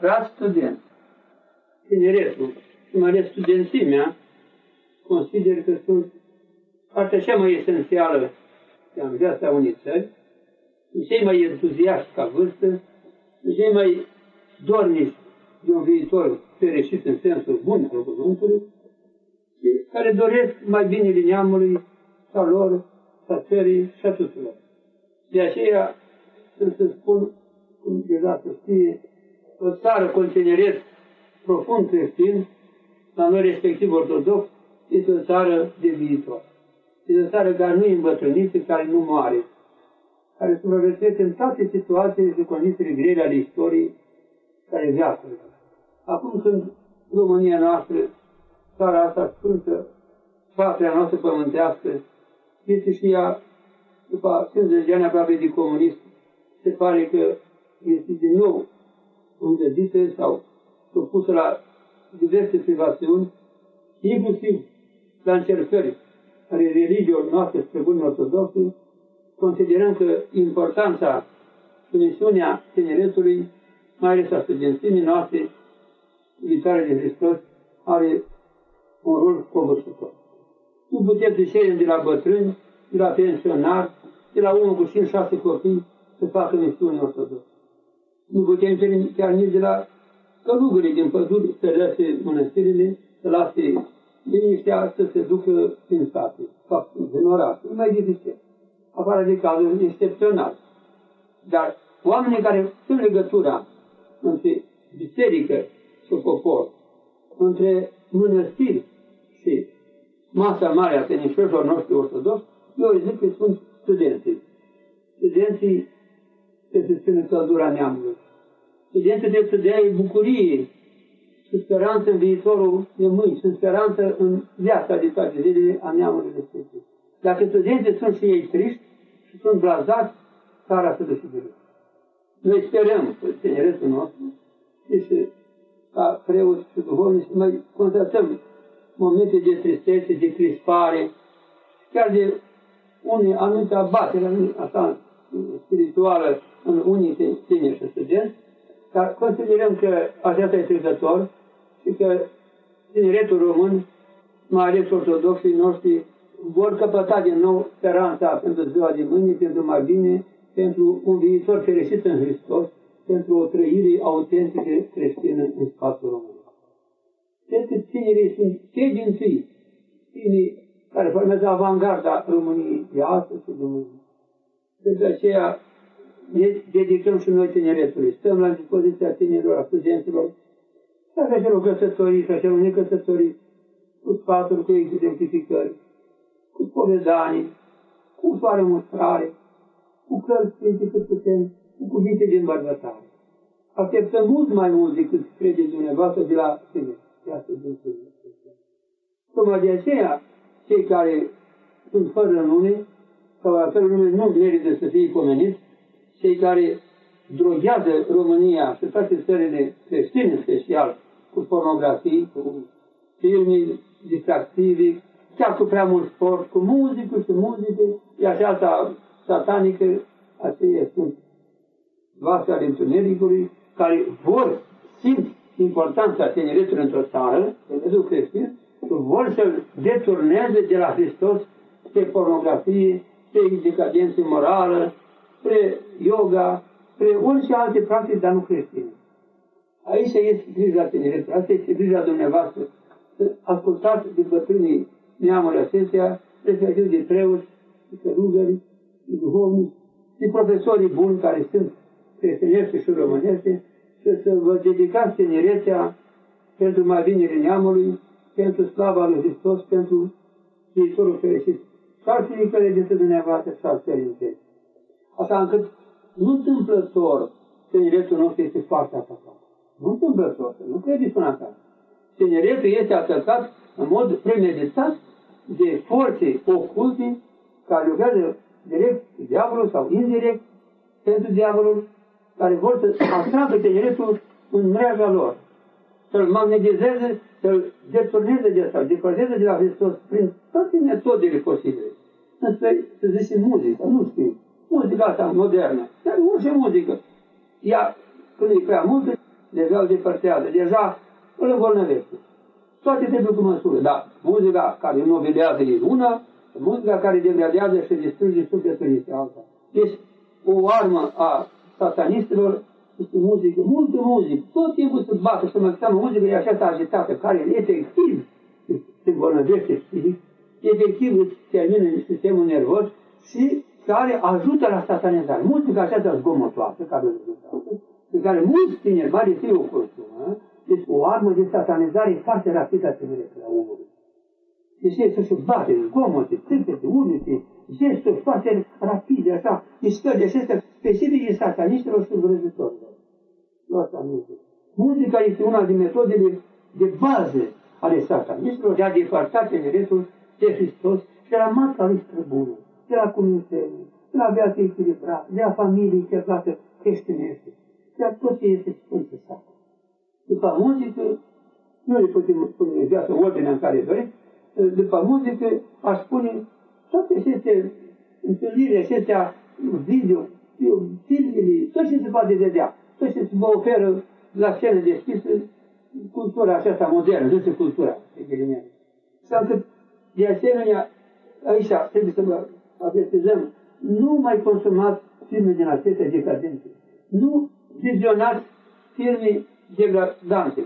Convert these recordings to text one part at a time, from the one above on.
Frați studenți, tineretul și mai ales studențimea, consider că sunt partea cea mai esențială în viața unei țări, cei mai entuziaști ca vârstă, cei mai dornici de un viitor fericit în sensul bun al cuvântului, care doresc mai bine neamului, sau lor, sau țării și a tuturor. De aceea, să spun, cum deja se știe, o țară cu profund creștin, la noi respectiv ortodox, este o țară de viitor. Este o țară care nu e îmbătrânită, care nu moare, care supraviețuiește în toate situațiile și condițiile grele ale istoriei, care viață. Acum când România noastră, țara asta sfântă, patria noastră pământească, este și ea, după 50 de ani aproape de comunism, se pare că este din nou îngădită sau supusă la diverse privațiuni, inclusiv la încercări ale religiilor noastre străbuni ortodoxe, considerăm că importanța și misiunea tineretului, mai ales a studențimii noastre, viitoare de Hristos, are un rol covârșitor. Nu putem să cerem de la bătrâni, de la pensionari, de la unul cu 5-6 copii să facă misiune ortodoxă. Nu putem cere chiar nici de la călugării din păduri să lase mănăstirile, să lase liniștea să se ducă în state, sau în oraș. E mai dificil. Afară de cazuri excepțional. Dar oamenii care sunt legătura între biserică și popor, între mănăstiri și masa mare a penișorilor noștri ortodoxi, eu zic că sunt studenții. Studenții se susține căldura neamului. Studenții de studia bucurie și speranță în viitorul de mâini, și speranță în viața de toate zilele a neamului respectiv. Dacă studenții sunt și ei triști și sunt blazați, țara se duce de Noi sperăm că tineretul nostru și ca preoți și duhovnici mai constatăm momente de tristețe, de crispare, chiar de unii anumite abatere, asta spirituală în unii tineri și studenți, dar considerăm că aceasta este trecător și că tineretul român, mai ales ortodoxii noștri, vor căpăta din nou speranța pentru ziua de mâine, pentru mai bine, pentru un viitor fericit în Hristos, pentru o trăire autentică creștină în spațiul român. Cred că tinerii sunt cei din tâi, tinerii care formează avangarda României de astăzi și de mâine. De aceea ne dedicăm și noi tineretului. Stăm la dispoziția tinerilor, a studenților, dacă celor căsătorii și celor necăsătorii, cu sfaturi, cu exemplificări, cu povedanii, cu ușoare mustrare, cu cărți cât putem, cu cuvinte de îmbărbătare. Așteptăm mult mai mult decât credeți dumneavoastră de la tine. Iată din Tocmai de aceea, cei care sunt fără nume, sau fără nume nu merită să fie pomeniți, cei care droghează România și toate țările creștine special cu pornografii, cu filme distractive, chiar cu prea mult sport, cu muzică și muzică, e aceasta satanică, aceia sunt vase ale întunericului, care vor, simt importanța tineretului într-o țară, Dumnezeu creștin, vor să-l deturneze de la Hristos pe pornografie, pe decadență morală, spre yoga, spre orice alte practici, dar nu creștine. Aici este grija tineretului, asta este grija dumneavoastră. Să ascultați de bătrânii neamuri acestea, respectiv de preoți, de călugări, de duhovnici, de profesorii buni care sunt creștinești și românești, și să vă dedicați tinerețea pentru mai binele neamului, pentru slava lui Hristos, pentru viitorul fericit. Și al fiecare dintre dumneavoastră și al țării Așa încât nu întâmplător tineretul nostru este foarte atacat. Nu întâmplător, nu credeți în asta. Tineretul este atacat în mod premeditat de forțe oculte care lucrează direct diavolul sau indirect pentru diavolul, care vor să atragă tineretul în mreaja lor, să-l magnetizeze, să-l deturneze de asta, depărteze de la Hristos prin toate metodele posibile. Însă, să zicem muzică, nu știu, muzica asta modernă, dar orice muzică, ea, când e prea multă, deja îl depărtează, deja îl îmbolnăvește. Toate trebuie cu măsură, dar muzica care nobilează e una, muzica care degradează și distruge sufletul este alta. Deci, o armă a satanistilor este muzică, multă muzică, tot timpul să bată, să mă seamă, muzică e așa agitată, care efectiv se îmbolnăvește psihic, efectiv îți termină sistemul nervos și care ajută la satanizare. Muzica aceasta zgomotoasă, care o pe care mulți tineri, mai ales o consumă, deci o armă de satanizare foarte rapidă a tineretului la omului. Deci este să se bate, zgomote, țântete, urmete, gesturi foarte rapide, așa, mișcări acestea specifice sataniștilor și îngrăzitorilor. Luați aminte. Muzica este una din metodele de bază ale sataniștilor de a depărta tineretul de Hristos și de la matca lui străbună, de la cumințenie, de la viață echilibrată, de la familie cheplată creștinește, de la tot ce este Sfânt Sat. După muzică, nu le putem spune viață ordinea în care dorim, după muzică, aș spune toate aceste întâlniri, acestea video, filmele, tot ce se poate vedea, tot ce se vă oferă la scenă deschisă, cultura aceasta modernă, nu este cultura, de ghilimele. Sau că, de asemenea, aici trebuie să vă avertizăm, nu mai consumați filme din acestea decadente. Nu vizionați filme degradante,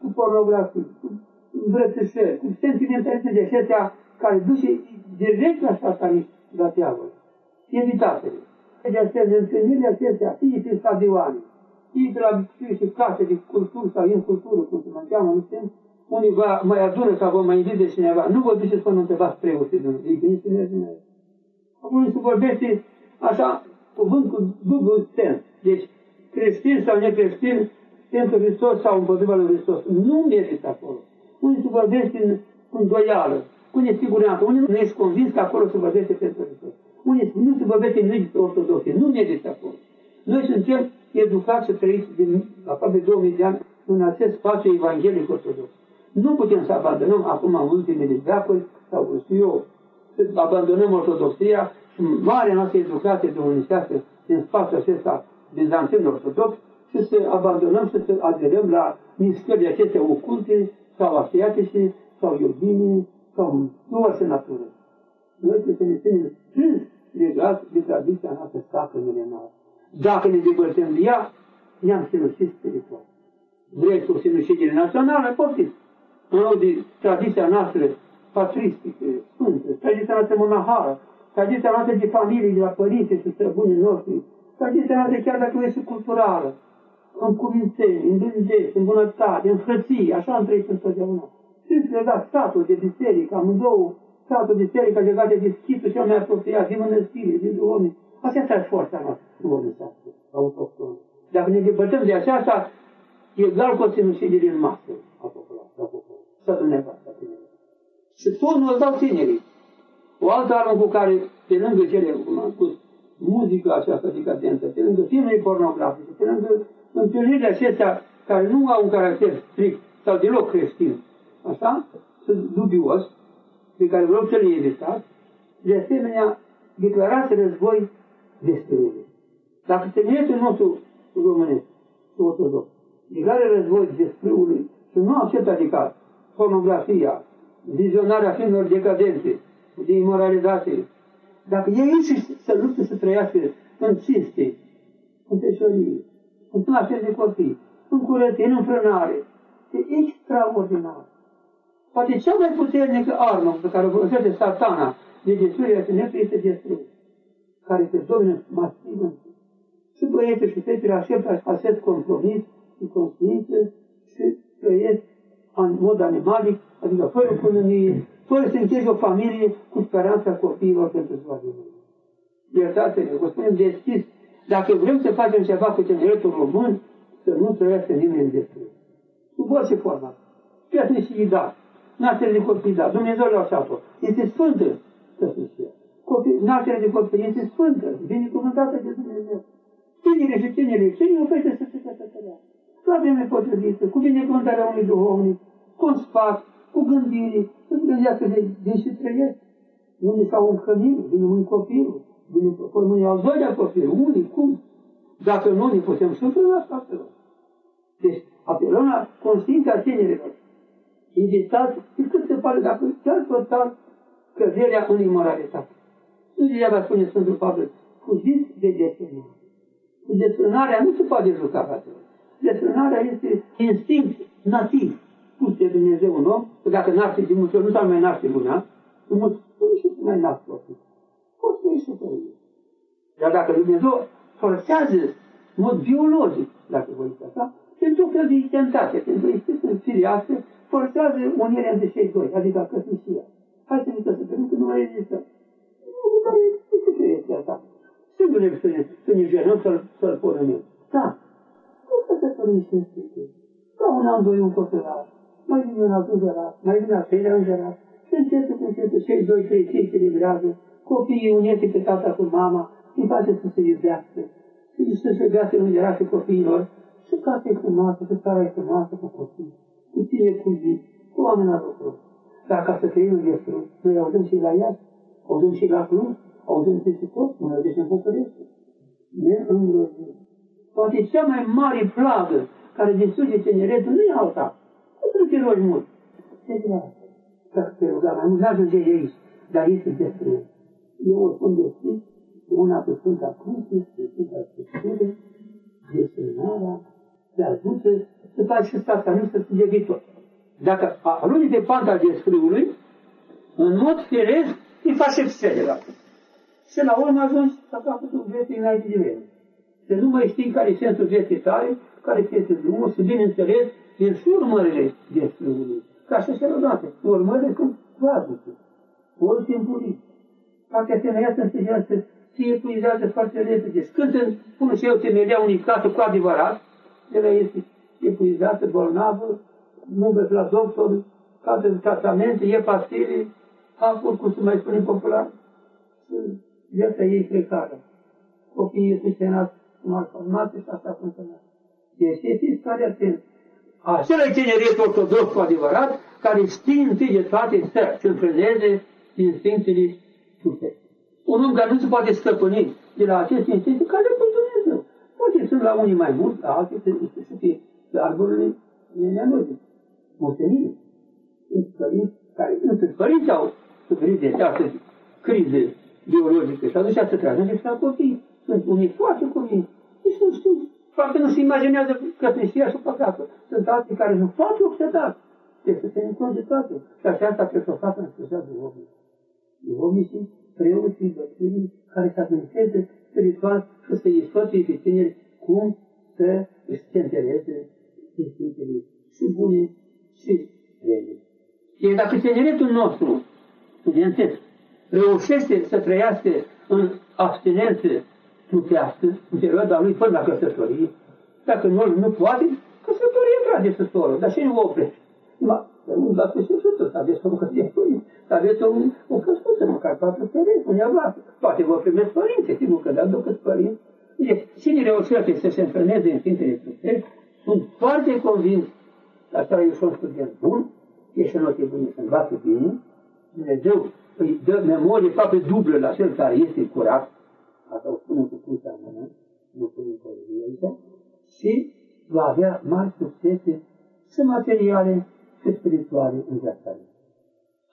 cu pornografie, cu îmbrățișări, cu sentimentalisme de acestea care duce direct la satanism, la diavol. Evitați-le. De asemenea, întâlnirile acestea, fie pe stadioane, fie pe la fie și case de cultură sau în cultură, cum se mă cheamă, nu știu, unii vă mai adună sau vă mai invite cineva. Nu vă duceți până întrebați preoții, domnule, e bine să mergem Acum se vorbește așa, cuvânt cu dublu sens. Deci, creștin sau necreștin, pentru Hristos sau împotriva lui Hristos. Nu merită acolo. Unii se vorbește cu îndoială, cu nesiguranță. Unii nu ești convins că acolo se vorbește pentru Hristos. Unii nu se vorbește nici ortodoxie. Nu merită acolo. Noi suntem educați să trăiți din aproape 2000 de ani în acest spațiu evanghelic ortodox. Nu putem să abandonăm acum în ultimele veacuri, sau știu eu, să abandonăm ortodoxia și marea noastră educație dumnezească din spațiul acesta bizantin ortodox și să abandonăm și să aderăm la mișcările acestea oculte sau asiatice sau iubine sau nu orice natură. Noi trebuie să ne ținem strâns legați de tradiția noastră sacră milenară. Dacă ne depărtăm de ea, ne-am sinucit spiritual. Dreptul sinuciderii naționale, poftiți. În loc de tradiția noastră patristică, sfântă, tradiția noastră monahară, tradiția noastră de familie, de la părinți și străbunii noștri, tradiția noastră chiar dacă este culturală, în cuvințenie, în blândețe, în bunătate, în frăție, așa am trăit întotdeauna. Sunt legat statul de biserică, amândouă, statul de biserică legate de schitul cel mai apropiat, din mănăstire, din oameni. Aceasta e forța noastră, oamenii autohtonă. Dacă ne depărtăm de aceasta, egal cu o sinucidere în masă a populației, să dumneavoastră Și tonul îl dau tinerii. O altă armă cu care, pe lângă cele, cum am spus, muzica aceasta decadentă, pe lângă filmele pornografice, pe lângă întâlnirile acestea care nu au un caracter strict sau deloc creștin, așa, sunt dubios, pe care vreau să le evitați, de asemenea, declarați război destruire. Dacă tineretul nostru românesc și ortodox declară război destruului și nu acceptă adică pornografia, vizionarea filmelor decadente, de imoralitate, dacă ei înșiși să lupte să trăiască în cinste, în peșorie, în naștere de copii, în curăție, în înfrânare, e extraordinar. Poate cea mai puternică armă pe care o folosește satana de destruirea tineretului este destruirea, care se domină masiv în Și băieții și fetele așteptă acest compromis și conștiință și trăiesc în mod animalic, adică fără cununie, fără să încheie o familie cu speranța copiilor pentru ziua de mâine. Iertați-ne, vă spunem deschis, dacă vrem să facem ceva cu tineretul român, să nu trăiască nimeni despre el. Sub orice formă. Căsnicie, da. Naștere de copii, da. Dumnezeu le-a așa-o. Este sfântă căsnicia. Copii, naștere de copii este sfântă, binecuvântată de Dumnezeu. Tinerii și tinerii, cine oprește să se căsătorească? La vreme potrivită, cu binecuvântarea unui duhovnic, cu un sfat, cu gândire, să se gândească de, de și trăiesc. Unii s-au încămit, vine un copil, vine pămânii al doilea copil, unii, cum? Dacă nu ne putem suferi la asta, Deci, apelăm la conștiința tinerilor. Invitați, cât se pare, dacă chiar total, căderea în imoralitate. Nu degeaba spune Sfântul Pavel, fugiți de desfrânare. Cu desfrânarea nu se poate juca, fratelor. Desfrânarea este instinct nativ pus de Dumnezeu un om, că dacă naște de multe ori, nu s-ar mai naște luna, nu și să mai naște copii. Poți să ieși pe el. Dar dacă Dumnezeu forțează în mod biologic, dacă voi așa, pentru o fel de tentație, pentru o instituție firească, forțează unirea între cei doi, adică căsnicia. Hai să ne căsătorim, că nu mai există. Nu, dar nu ce este asta. Sigur să ne, să ne jenăm să-l, să-l pornim. Da. Nu căsătorim și în Ca un an, doi, un copilaj mai vine un al îngerat, mai vine al treilea îngerat, și încetul cu încetul, cei doi, trei, se echilibrează, copiii unete pe tata cu mama, îi face să se iubească, și să se gase îngerat și copiilor, și casa e frumoasă, și țara e frumoasă cu copii, cu tine cu zi, cu oameni la lucru. Dar ca să trăim în viețul, noi auzim și la Iași, auzim și la Cluj, auzim și tot, noi auzim în București. Ne îngrozim. Poate cea mai mare plagă care distruge tineretul nu e alta, nu te rogi mult. Ce vrea? Să te ruga mai mult, n-ajunge aici, dar este despre eu o spun deschis, una pe Sfânta Cruce, pe Sfânta Scriptură, gestionarea, te ajută să faci și asta, nu să studia viitor. Dacă alungi de panta descriului, în mod firesc, îi faci excede la Și la urmă ajungi la capătul vieții înainte de vreme. Să nu mai știi care e sensul vieții tale, care este drumul, să bineînțeles, el și urmările desfrâului. Ca și celelalte. Urmările sunt clasice. Ori timpurii. Partea femeia să înțelească se epuizează foarte repede. Când îmi pun și eu temelia unui casă cu adevărat, el este epuizată, bolnavă, nu merge la doctor, cade în tratamente, e pastile, apuri, cum se mai spune popular, viața ei precară. Copiii este ștenați cu malformate și asta funcționează. Deci este stare atent. Acela e tineret ortodox cu adevărat, care știe întâi de toate să se înfrâneze instinctele trupești. Un om care nu se poate stăpâni de la aceste instincte, care le Dumnezeu. Poate sunt la unii mai mulți, la alții să fie arborile neanozice, moștenire. Sunt părinți care nu sunt părinți, au suferit de această criză biologică și atunci să tragă de la copii. Sunt unii foarte copii. Și sunt știu Poate nu se imaginează căsnicia și păcatul. Sunt alții care nu poate obseda. Deci să se înconge toate. Și așa asta trebuie să o facă în slujea duhovnic. Duhovnic și preoții, bătrânii, care să administreze spiritual și să îi sfătui pe tineri cum să își centereze instinctele și bune și rele. Și dacă tineretul nostru, studențesc, reușește să trăiască în abstinență trupească în perioada lui până la căsătorie. Dacă nu, nu poate, căsătorie trage să soră, dar și nu o oprește. Nu, dacă și tot, aveți o căsătorie, aveți o, o căsătorie, măcar patru părinți, un iavat. Poate vă primesc părinți, sigur că da, ducă părinți. Deci, cine reușește să se înfrâneze în Sfintele Trupești, sunt foarte convins că asta e un student bun, e și note bune să învață bine, Dumnezeu îi dă memorie aproape dublă la cel care este curat, asta o spunem cu crucea în mână, nu punem colegii aici, și va avea mari succese și materiale și spirituale în viața lui.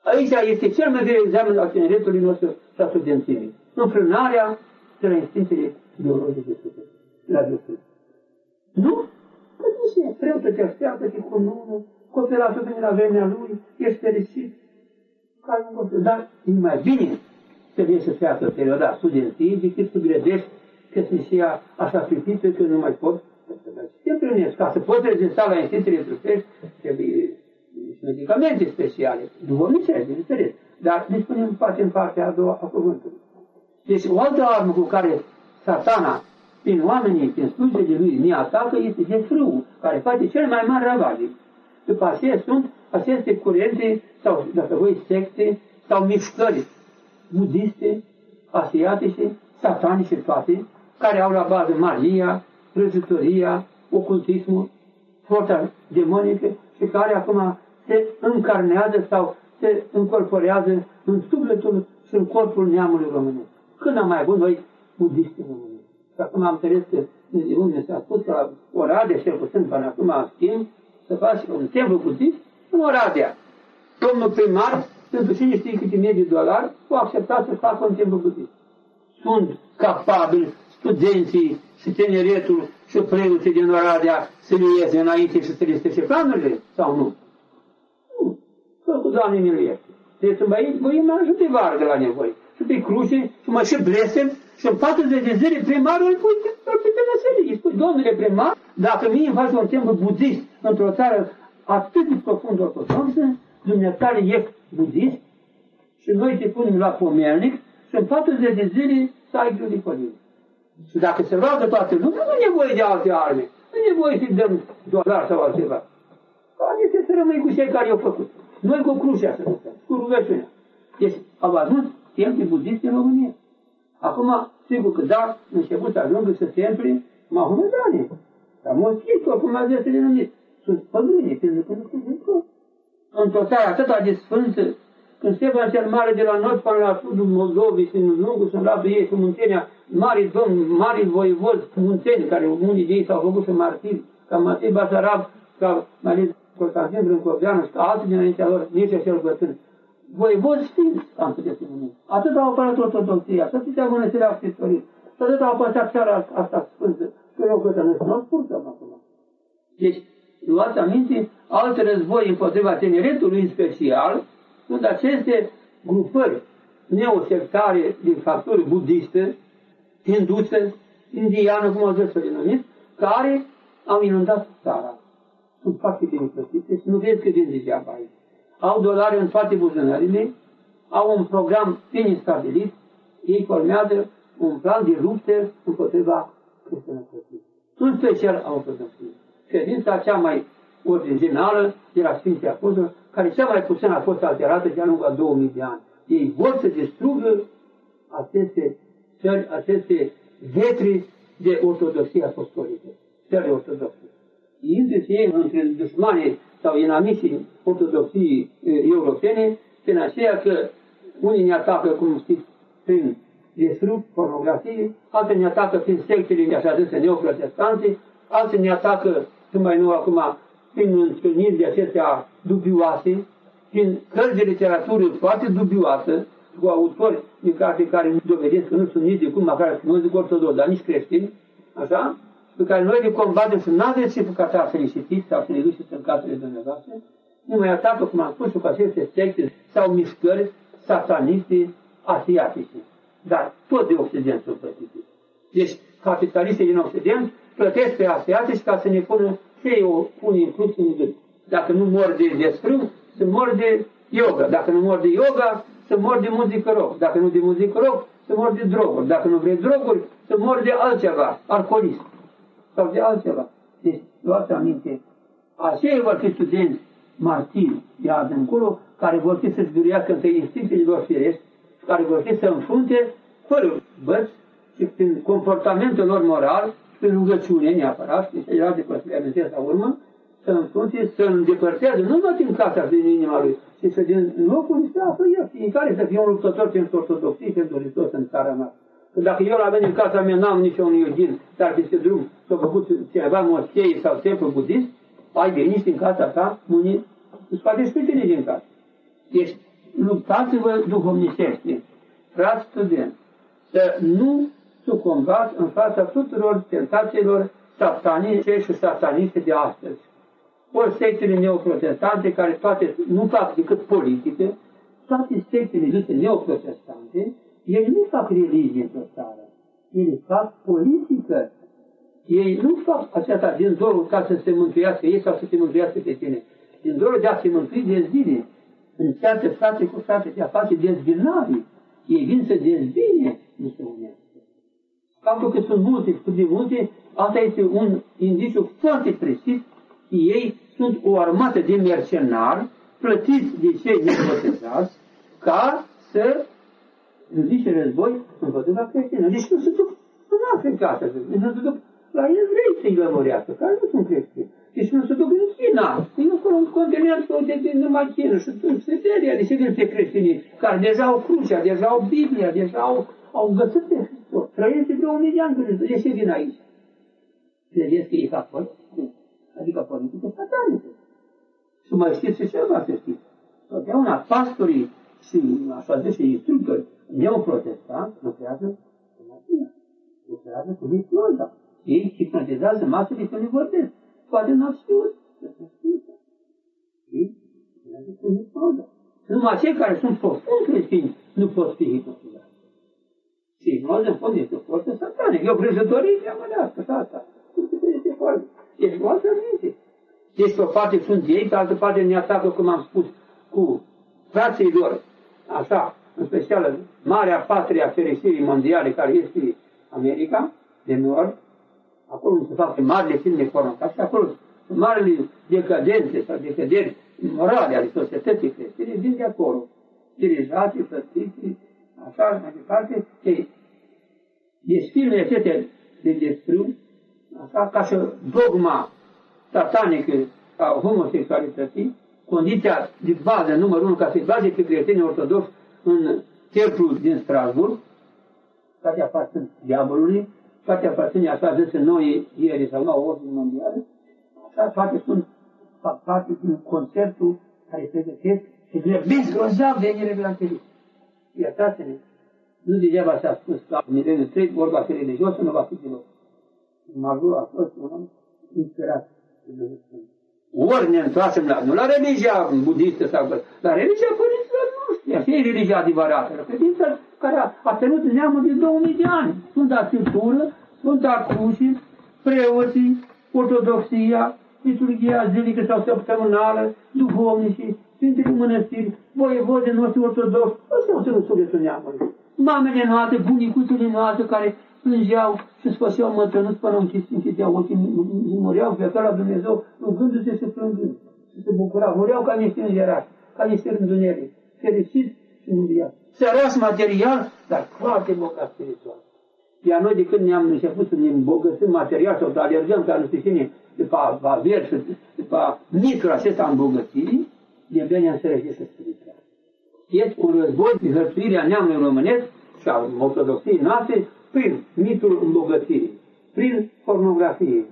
Aici este cel mai greu examen al tineretului nostru și a studențimii. Înfrânarea de la instinctele biologice la Dumnezeu. Nu? Că nu se trebuie să te așteaptă, te cunună, copilul vine la vremea lui, ești fericit. Dar e mai bine trebuie să fie asta perioada studenției decât să gândești că ea așa pripită că nu mai pot te întâlnesc. Ca să poți rezista la instinctele trupești, trebuie și medicamente speciale, duhovnicești, bineînțeles. Dar ne spunem poate în partea a doua a cuvântului. Deci o altă armă cu care satana, prin oamenii, prin slujile lui, ne atacă, este de frâu, care face cel mai mare ravagii. După aceea sunt aceste curente, sau, dacă voi, secte, sau mișcări budiste, asiatice, satanice toate, care au la bază magia, răzătoria, ocultismul, forța demonică și care acum se încarnează sau se încorporează în sufletul și în corpul neamului românesc. Când am mai avut noi budiști în România? Și acum am înțeles că unde s-a spus că la Oradea, cel puțin până acum în schimb, să faci un templu budist în Oradea. Domnul primar, pentru cine știe câte mii de dolari, au acceptat să facă un templu budist. Sunt capabili studenții și tineretul și preoții din Oradea să le iese înainte și să le strice planurile sau nu? Nu. Că cu Doamne miluiește. Deci băi, băi, mă ajute vargă la nevoie. Și pe cruce, și mă și blesem, și în 40 de zile primarul îl pui pe veselie. Îi spui, domnule primar, dacă mie îmi faci un templu budist într-o țară atât de profund ortodoxă, dumneavoastră ești budist și noi te punem la pomelnic și în 40 de zile să ai grijă de pădure. Și dacă se roagă toată lumea, nu e nevoie de alte arme. Nu e nevoie să-i dăm dolar sau altceva. Care să rămâi cu cei care i-au făcut. Noi cu crucea să lucrăm, cu rugăciunea. Deci au ajuns templi budiste în România. Acum, sigur că da, început să ajungă să templi mahomedane. Dar moschii, cum a zis de numit, sunt păgâni, pentru că nu sunt Într-o țară atâta de sfântă, când Ștefan cel Mare de la Nord până la sudul Moldovei și în lungul sunt la ei și Muntenia, mari domni, mari voivozi, munteni, care unii de ei s-au făcut și martiri, ca Matei Basarab, ca mai ales Constantin Brâncoveanu și ca alții dinaintea lor, nici acel bătrân. Voivozi sfinți am putea să spunem. Atât au apărat ortodoxia, atâtea mănăstiri au istorie, atât au apărat țara asta sfântă, că eu că nu nu purtăm acum. Deci, luați aminte, alte război împotriva tineretului în special, sunt aceste grupări neosectare din facturi budiste, hinduse, indiană, cum au zis să denumit, care au inundat țara. Sunt foarte bine plătite și nu vezi că din degeaba aici. Au dolari în toate buzunările, au un program bine stabilit, ei formează un plan de lupte împotriva creștinătății. În special au ortodoxie. Credința cea mai originală de la Sfinții Apostoli, care cea mai puțin a fost alterată de-a lungul a 2000 de ani. Ei vor să distrugă aceste țări, aceste vetri de ortodoxie apostolică, țări ortodoxe. Indu-se ei între dușmanii sau inamicii ortodoxiei europene, prin aceea că unii ne atacă, cum știți, prin distrug, pornografie, alții ne atacă prin sectele așa zise neoprotestante, alții ne atacă, cum mai nu acum, prin întâlniri de acestea dubioase, prin cărți de literatură foarte dubioasă, cu autori din carte care nu dovedesc că nu sunt nici de cum, măcar nu zic ortodox, dar nici creștini, așa, pe care noi le combatem și nu aveți ce ca să le citiți sau să le duceți în casele dumneavoastră, nu mai atacă, cum am spus, cu aceste secte sau mișcări sataniste asiatice. Dar tot de Occident sunt plătite. Deci, capitalistii din Occident plătesc pe asiatici ca să ne pună ce ei o pun în plus în gând. Dacă nu mor de desfrâm, să mor de yoga. Dacă nu mor de yoga, să mor de muzică rock. Dacă nu de muzică rock, să mor de droguri. Dacă nu vrei droguri, să mor de altceva, alcoolism. Sau de altceva. Deci, luați aminte, aceia vor fi studenți martiri de azi încolo, care vor fi să-și biruiască între instinctele lor firești, care vor fi să înfrunte fără băți și prin comportamentul lor moral, prin rugăciune neapărat, și era de păstrare la urmă, să înfrunte, să îndepărteze, nu numai din casa din inima lui, ci să din locul unde se află el, fiecare să fie un luptător pentru ortodoxie, pentru Hristos în țara mea. Că dacă eu la venit în casa mea, n-am nici un iudin, dar peste drum s-a făcut cineva moschei sau templu budist, ai venit în casa ta, unii îți scoateți pe tine din casă. Deci, luptați-vă duhovnicește, frați studenți, să nu sucumbați în fața tuturor tentațiilor satanice și sataniste de astăzi. Ori sectele neoprotestante, care toate nu fac decât politică, toate sectele zise neoprotestante, ele nu fac religie într-o țară. Ele fac politică. Ei nu fac aceasta din dorul ca să se mântuiască ei sau să se mântuiască pe tine. Din dorul de a se mântui de zile. Încearcă frate cu frate de a face dezbinare. Ei vin să dezbine, nu se unească. Faptul că sunt multe, studii multe, asta este un indiciu foarte precis că ei sunt o armată de mercenari plătiți de cei neprotejați ca să zice război împotriva creștină. Deci nu se duc în Africa, să zic, nu se duc la evrei să-i lămurească, care nu sunt creștini. Deci nu se duc în China, în un continent de, de numai China și în Siberia, de ce vin pe creștinii, care deja au crucea, deja au Biblia, deja au, au găsit pe Hristos. Trăiește 2000 de ani când de ce vin aici? Credeți că e catolic? Adică politică satanică. Și mai știți și ceva să știți. Totdeauna pastorii și așa zis și instructori neoprotestant lucrează cu magia, lucrează cu hipnoza. Ei hipnotizează masele să ne vorbesc. Poate n-au știut să se știute. Ei lucrează cu hipnoza. Numai cei care sunt profund creștini nu pot fi hipnotizați. Și hipnoza, în fond, este o forță satanică. E o vrăjătorie diavolească, asta. Este foarte. Deci, voastră minte. Deci, pe o parte sunt ei, pe altă parte ne atacă, cum am spus, cu frații lor, așa, în special marea patria fericirii mondiale, care este America, de Nord, acolo unde se fac marile filme corumpat și acolo marile decadențe sau decăderi morale ale societății creștine vin de acolo. Dirijații, plătiți, așa, mai departe. Ei, deci filmele acestea de descriu, așa, ca să dogma satanică a homosexualității, condiția de bază, numărul unu, ca să-i bage pe creștinii ortodoxi în templu din Strasburg, toate aparțin diavolului, toate aparțin așa zis noi ieri sau nouă ordine mondiale, așa toate sunt fac parte din concertul care pregătesc și grăbesc grozav venirea la întâlnire. Iertați-ne, nu degeaba s-a spus la nivelul 3, vorba fi religios, nu va fi deloc. Malu a fost un om inspirat. Ori ne întoarcem la, nu la religia budistă sau la religia părinților noștri. Așa e religia adevărată. Credința care a, a ținut neamul de 2000 de ani. Sfânta Scriptură, Sfânta Crucii, preoții, ortodoxia, liturgia zilică sau săptămânală, duhovnicii, Sfintele Mănăstiri, voievode noștri ortodoxi, ăsta au ținut sufletul neamului. Mamele noastre, bunicuțele noastre care plângeau și spăseau mătănuți până închideau ochii, mureau pe acolo la Dumnezeu, rugându-se să plângând și se bucurau. Mureau ca niște îngerași, ca niște rânduneri, fericiți și muriau. Sărași material, dar foarte bogat spiritual. Iar noi de când ne-am început să ne îmbogățim material sau să alergăm ca nu știu cine, după Baver și după micul acesta îmbogățirii, de abia ne-am sărăcit spiritual. Este un război de hărțuirea neamului românesc sau ortodoxiei noastre prin mitul îmbogățirii, prin pornografie,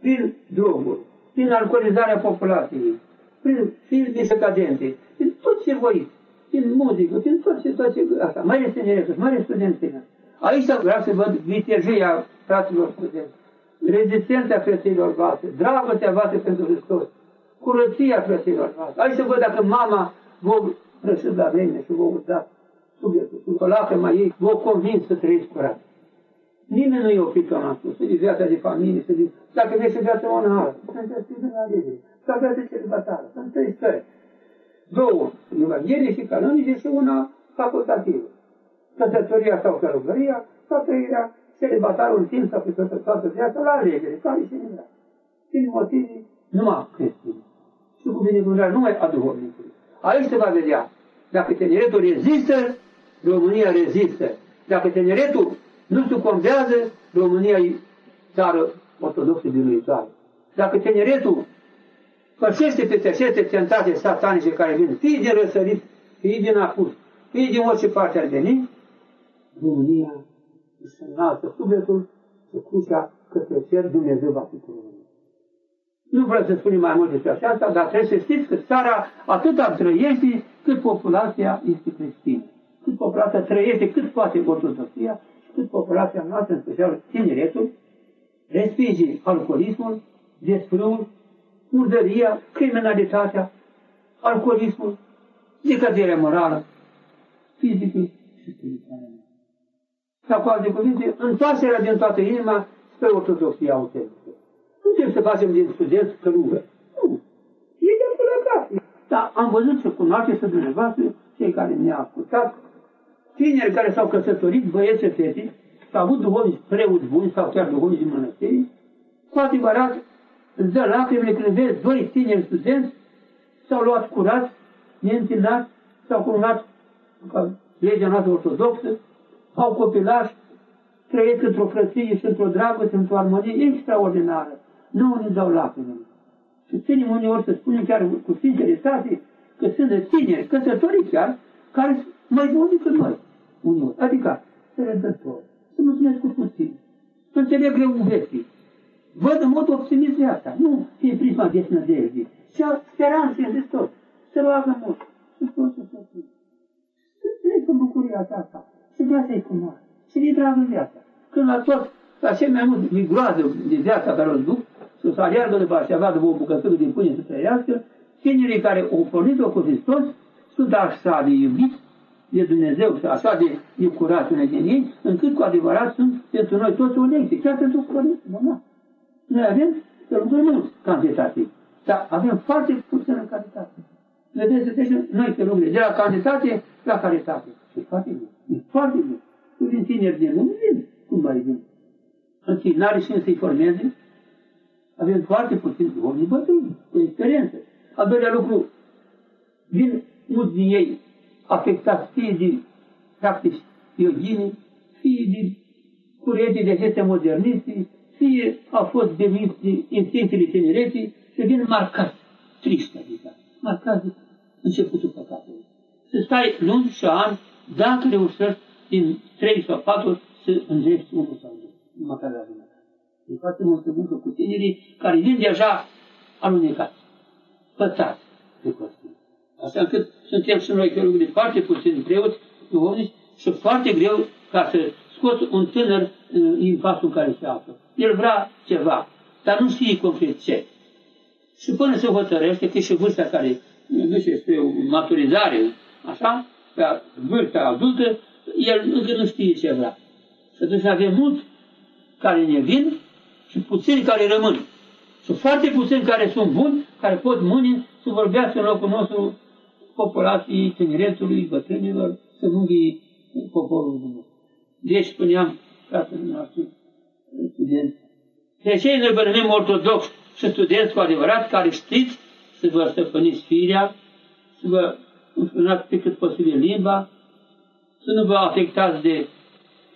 prin droguri, prin alcoolizarea populației, prin filme decadente, prin tot ce voi, prin muzică, prin tot ce, tot ce, asta, mai este tineretul, mai este studenția. Aici vreau să văd vitejia fraților studenți, rezistența frăților voastre, dragostea voastră pentru Hristos, curăția frăților voastre. Aici să văd dacă mama vă răsând la vreme și vă da subiectul, cu lacrima ei, vă convins să trăiți curat. Nimeni nu e oprit ca am spus, de viața de familie, să zic, dacă vrei să viața onorată, să înțelegi la lege, sau viața celibatară, sunt trei stări. Două, evanghelie și canonice și una facultativă. Căsătoria sau călugăria, sau trăirea celibatarul în timp sau pe toată, toată viața la alegere, care și vrea. Din motive numai creștine. Și cu binecuvântarea numai a duhovnicului. Aici se va vedea. Dacă tineretul rezistă, România rezistă. Dacă tineretul nu sucombează, România e țară ortodoxă biruitoare. Dacă tineretul pășește peste aceste tentate satanice care vin, fie din răsărit, fie din apus, fie din orice parte ar veni, România își înalță sufletul și crucea către cer, Dumnezeu va fi cu România. Nu vreau să spunem mai mult despre așa, dar trebuie să știți că țara atâta trăiește cât populația este creștină. Cât populația trăiește, cât poate ortodoxia cât populația noastră, în special tineretul, respinge alcoolismul, desfrâul, murdăria, criminalitatea, alcoolismul, decăderea morală, fizică și spirituală. Sau cu alte cuvinte, întoarcerea din toată inima spre ortodoxia autentică. Nu trebuie să facem din studenți călugă. Nu. E de plecat. Dar am văzut să cunoașteți dumneavoastră, cei care ne-au ascultat, tineri care s-au căsătorit, băieți și fete, s-au avut duhovnici preoți buni sau chiar duhovnici din mănăstiri, cu adevărat îți dă lacrimile când vezi doi tineri studenți s-au luat curați, neînținați, s-au curunat ca legea noastră ortodoxă, au copilași, trăiesc într-o frăție și într-o dragoste, într-o armonie extraordinară. Nu ne dau lacrimile. Și ținem uneori să spunem chiar cu sinceritate că sunt tineri, căsătoriți chiar, care mai buni decât noi, uneori. Adică, rădători, să mulțumesc cu puțin. Să înțeleg greu vieții. Văd în mod optimist viața. Nu fie prisma desnădejdii. Și al speranței în Hristos. Să roagă mult. Și tot să fie. Să trăiesc bucuria asta. Să viața-i frumos. Să fie dragă viața. Când la tot, la cel mai mult de groază de viața care o duc, să se aleargă după să vadă o bucătură din pâine să trăiască, tinerii care au pornit-o cu Hristos sunt așa de iubiți de Dumnezeu și așa de, de curat unei din ei, încât cu adevărat sunt pentru noi toți o lecție, chiar pentru părinți, normal. Noi avem călugări mulți cantitate, dar avem foarte puțină calitate. Vedeți, să trecem noi pe lucrurile, de la cantitate la calitate. E foarte bine, e foarte bine. Tu din tineri de lume, vin, cum mai vin. În timp, n-are cine să-i formeze, avem foarte puțin oameni bătrâni, cu experiență. Al doilea lucru, vin mulți din ei afectați fie de practici iogine, fie de curente de acestea moderniste, fie au fost denumiți de instinctele tinereții, se vin marcați, trist adică, marcați de începutul păcatului. Să stai luni și ani, dacă reușești din trei sau patru să îndrepti unul sau doi, măcar la lumea. E foarte multă muncă cu tinerii care vin deja alunecați, pătați de costum. Așa încât suntem și noi călugări foarte puțini preoți, duhovnici, și foarte greu ca să scoți un tânăr în pasul în care se află. El vrea ceva, dar nu știe concret ce. Și până se hotărăște că și vârsta care duce spre o maturizare, așa, pe vârsta adultă, el încă nu știe ce vrea. Și atunci avem mulți care ne vin și puțini care rămân. Și foarte puțini care sunt buni, care pot mâine să vorbească în locul nostru populației tineretului, bătrânilor, să mângâie poporul Dumnezeu. Deci spuneam, fratele noastre, studenți, de ce noi vă numim ortodox și studenți cu adevărat, care știți să vă stăpâniți firea, să vă înfrânați pe cât posibil limba, să nu vă afectați de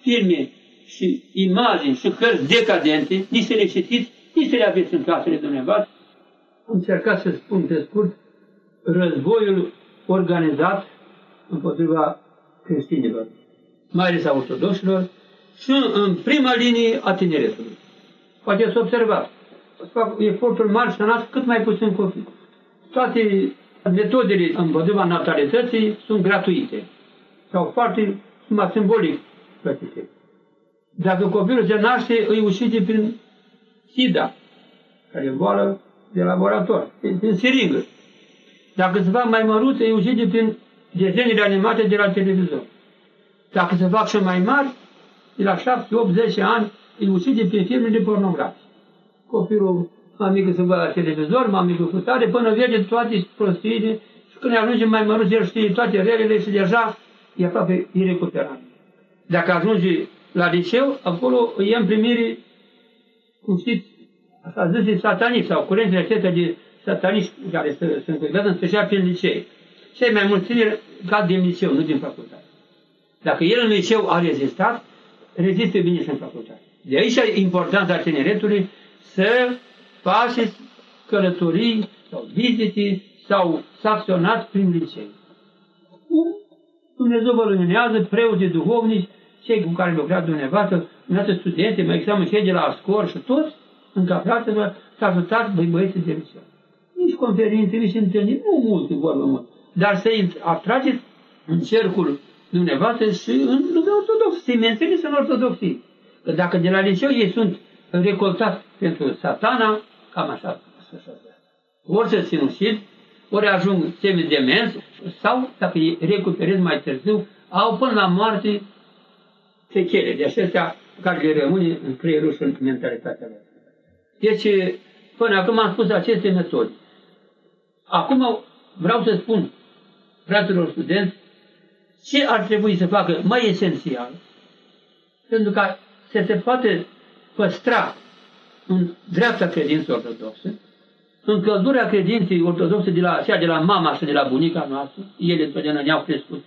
firme și imagini și cărți decadente, nici să le citiți, nici să le aveți în casele dumneavoastră. Încercați să spun pe scurt războiul organizat împotriva creștinilor, mai ales a ortodoxilor, și în prima linie a tineretului. Poate să observați. Să fac eforturi mari să nasc cât mai puțin copii. Toate metodele împotriva natalității sunt gratuite sau foarte numai simbolic plătite. Dacă copilul se naște, îi ucide prin SIDA, care e boală de laborator, prin siringă. Dacă se fac mai măruțe, îi ucide prin desenele animate de la televizor. Dacă se fac și mai mari, de la 7, 8, 10 ani, îi ucide prin filmele pornografii. Copilul mai mică se văd la televizor, mai mică cu tare, până vede toate prostiile și când ajunge mai măruț, el știe toate relele și deja e aproape irecuperabil. Dacă ajunge la liceu, acolo îi ia în primire, cum știți, așa zis, satanici sau curentele acestea de sataniști care se, se încurvează, în special prin licei. Cei mai mulți tineri cad din liceu, nu din facultate. Dacă el în liceu a rezistat, rezistă bine și în facultate. De aici e importanța tineretului să faceți călătorii sau vizite sau să acționați prin liceu. Dumnezeu vă luminează, preoții duhovnici, cei cu care lucrați dumneavoastră, dumneavoastră studente, mai examen cei de la Ascor și toți, încapați-vă să ajutați băi băieții de liceu nici conferințe, nici întâlniri, nu multe vorbă mult, dar să-i atrageți în cercul dumneavoastră și în lumea ortodoxă, să-i mențineți în ortodoxie. Că dacă de la liceu ei sunt recoltați pentru satana, cam așa să se Ori să sinucid, ori ajung semi-demenți, sau, dacă îi recuperez mai târziu, au până la moarte sechele de acestea care le rămâne în creierul și în mentalitatea lor. Deci, până acum am spus aceste metode. Acum vreau să spun fraților studenți ce ar trebui să facă mai esențial pentru ca să se poate păstra în dreapta credință ortodoxă, în căldura credinței ortodoxe de la, cea de la mama și de la bunica noastră, ele întotdeauna ne-au crescut.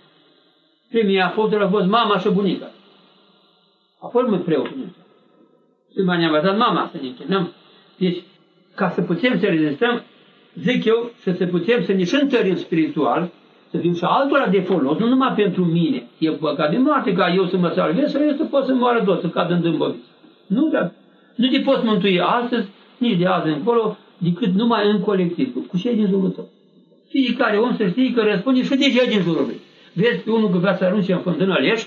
Primii apostoli au fost mama și bunica. A fost mult preotul Și mai ne-a învățat mama să ne închinăm. Deci, ca să putem să rezistăm zic eu, să se putem să ne și întărim spiritual, să fiu și altora de folos, nu numai pentru mine. E păcat de moarte ca eu să mă salvez sau eu să pot să moară tot, să cad în dâmbăviți. Nu, dar nu te poți mântui astăzi, nici de azi încolo, decât numai în colectiv, cu cei din jurul tău. Fiecare om să știe că răspunde și de cei din jurul lui. Vezi pe unul că vrea să arunce în fântână leș,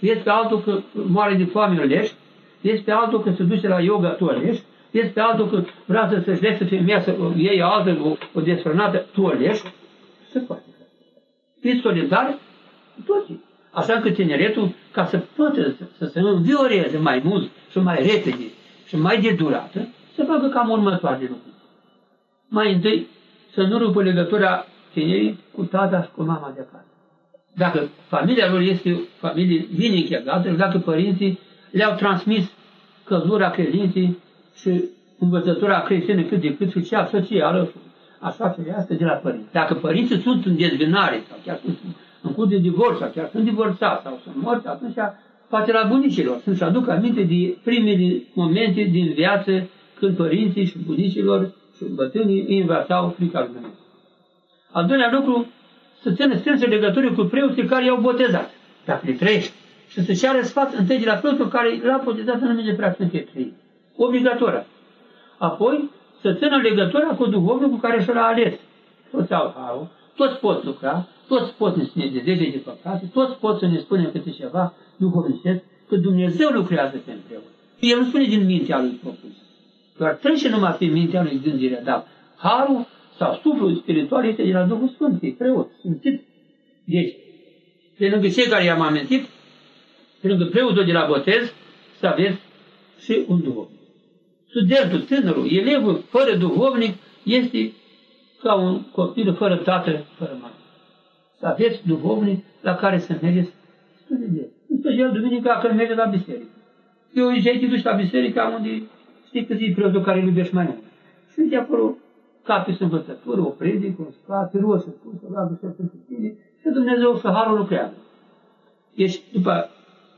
vezi pe altul că moare de foame leș, vezi pe altul că se duce la yoga tu leș, vezi pe altul că vrea să se-și lese femeia să iei altă, o, o desfrânată, tu leș, se poate. Fiți solidari cu toții. Așa că tineretul, ca să poată să se învioreze mai mult și mai repede și mai de durată, să facă cam următoarele lucruri. Mai întâi, să nu rupă legătura tinerii cu tata și cu mama de acasă. Dacă familia lor este o familie bine închegată, dacă părinții le-au transmis căzura credinței și învățătura creștină cât de cât și cea socială, așa ferească de la părinți. Dacă părinții sunt în dezvinare sau chiar sunt în curs de divorț sau chiar sunt divorțați sau sunt morți, atunci poate la bunicilor să-și aduc aminte de primele momente din viață când părinții și bunicilor și bătrânii îi învățau frica lui Dumnezeu. Al doilea lucru, să țină strânse legături cu preoții care i-au botezat, dacă le trăiește. Și să ceară sfat întâi de la preotul care l-a botezat în numele Preasfântei Trăi. Obligatoriu. Apoi, să țină legătura cu duhovnicul care și l-a ales. Toți au harul, toți pot lucra, toți pot ne spune de zile de păcate, toți pot să ne spune câte ceva duhovnicesc, că Dumnezeu lucrează pe împreună. El nu spune din mintea lui propus. Doar trece numai pe mintea lui gândirea, dar harul sau sufletul spiritual este de la Duhul Sfânt, e preot, simțit. Deci, pe lângă cei care i-am amintit, pe lângă preotul de la botez, să aveți și un duhovnic. Studentul, tânărul, elevul fără duhovnic este ca un copil fără tată, fără mamă. Să aveți duhovnic la care să mergeți studiezi. În special duminica când merge la biserică. Eu îi te duci la biserică unde știi că zi preotul care îl iubești mai mult. Și de acolo capi învățătură, o predică, un sfat, rost să spun, să roagă să pentru tine și Dumnezeu să harul lucrează. Deci, după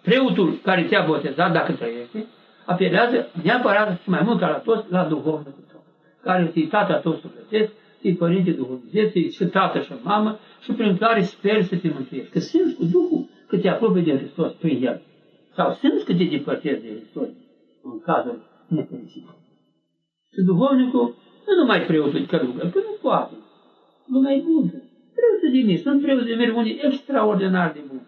preotul care te-a botezat, dacă trăiește, apelează neapărat și mai mult ca la toți la duhovnicul tău, care ți tata tău sufletesc, ți părinte duhovnicesc, și tată și mamă, și prin care sper să te mântuiești. Că simți cu Duhul că te apropii de Hristos prin El. Sau simți că te depărtezi de Hristos în cazul nefericit. Și duhovnicul nu numai preotul călugăr, că nu poate. Lumea e bună. Preotul din ei, sunt preoți de merg unii extraordinar de buni.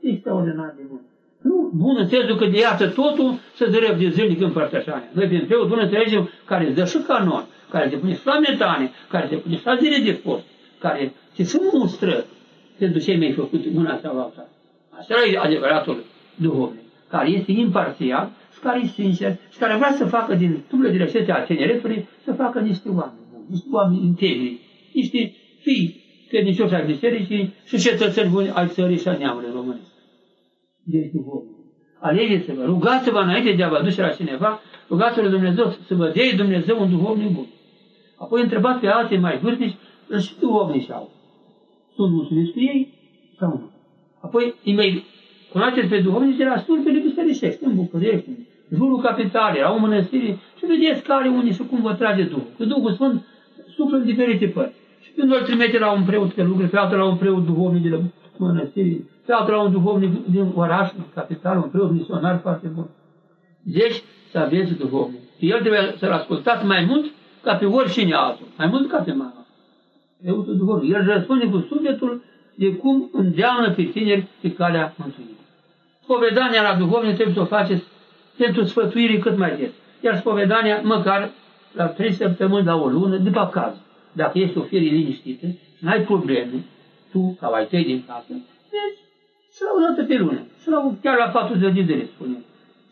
Extraordinar de buni. Nu bun în sensul că de iată totul să drept de zilnic împărtășania. Noi prin preot bun înțelegem care îți dă și canon, care te pune și la metane, care te pune și la zile de post, care te și mustră pentru ce mi-ai făcut una sau alta. Asta e adevăratul duhovnic, care este imparțial și care e sincer și care vrea să facă din tubele acestea a tineretului, să facă niște oameni buni, niște oameni integri, niște fii credincioși ai bisericii și cetățeni buni ai țării și a neamului românesc. Deci duhovnic. Alegeți-vă, rugați-vă înainte de a vă duce la cineva, rugați-vă Dumnezeu să vă dea Dumnezeu un duhovnic bun. Apoi întrebați pe alții mai vârstnici, și duhovnici au. Sunt mulțumiți cu ei sau nu? Apoi îi mai cunoașteți pe duhovnici de la stâlpele bisericești, în București, în jurul capitalei, la o mănăstire, și vedeți care unii și cum vă trage Duhul. Că Duhul Sfânt suflă în diferite părți. Și când îl trimite la un preot că lucră, pe altul la un preot duhovnic de la mănăstire, pe altul la un duhovnic din oraș, din capital, un preot misionar foarte bun. Deci să aveți duhovnic. Și el trebuie să-l ascultați mai mult ca pe oricine altul, mai mult ca pe mama. Preotul duhovnic. El răspunde cu sufletul de cum îndeamnă pe tineri pe calea mântuirii. Spovedania la duhovnic trebuie să o faceți pentru sfătuire cât mai des. Iar spovedania măcar la trei săptămâni, la o lună, după caz. Dacă ești o fire liniștită, n-ai probleme, tu, ca ai tăi din casă, vezi, și la o dată pe lună. Și la, chiar la 40 de zile, spune.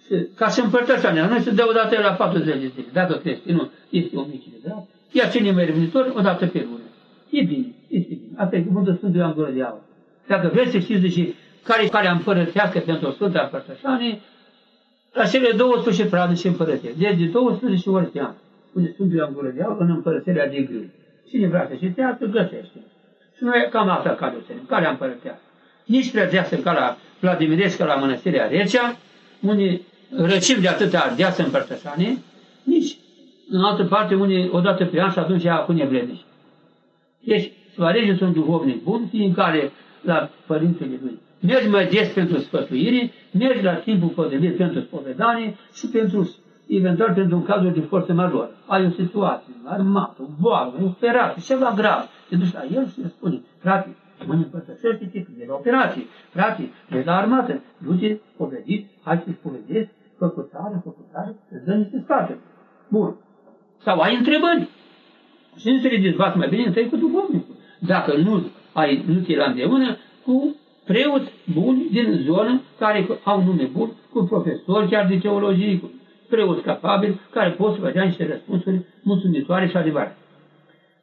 Și, ca să împărtășania, nu se dă o dată la 40 de zile. Dacă crezi nu este o mică de dreaptă, iar cine mai revenitor, o dată pe lună. E bine, este bine. Asta e cuvântul Sfântului Ioan Gură de Aur. Dacă vreți să știți de care e care împărătească pentru o Sfântă Împărtășanie, la cele 12 pradă și împărătesc. Deci de 12 ori pe an. Spune Sfântul Ioan Gură de Aur în împărățirea de grâu. Cine vrea să citească, găsește. Și noi cam asta ca de care împărătească. Nici prea deasă ca la Vladimirescu, la Mănăstirea Recea, unde răcim de atâta deasă împărtășanie, nici în altă parte, unde odată pe an și atunci ea cu nevrednici. Deci și va alege un duhovnic bun, fiecare la părintele lui. Mergi mai des pentru sfătuire, mergi la timpul potrivit pentru spovedanie și pentru, eventual pentru un cazul de forță majoră. Ai o situație, armată, o boală, o operație, ceva grav. Te duci la el și îi spune, frate, mă împărtășește-te de la operație. Frate, de la armată, du-te, povedit, hai să-ți spovedezi, făcutare, făcutare, îți dă niște sfaturi. Bun. Sau ai întrebări. Și nu se le dezbat mai bine întâi cu duhovnicul. Dacă nu ai, nu ți la îndemână, cu preoți buni din zonă care au nume bun, cu profesori chiar de teologie, cu preoți capabili, care pot să vă dea niște răspunsuri mulțumitoare și adevărate.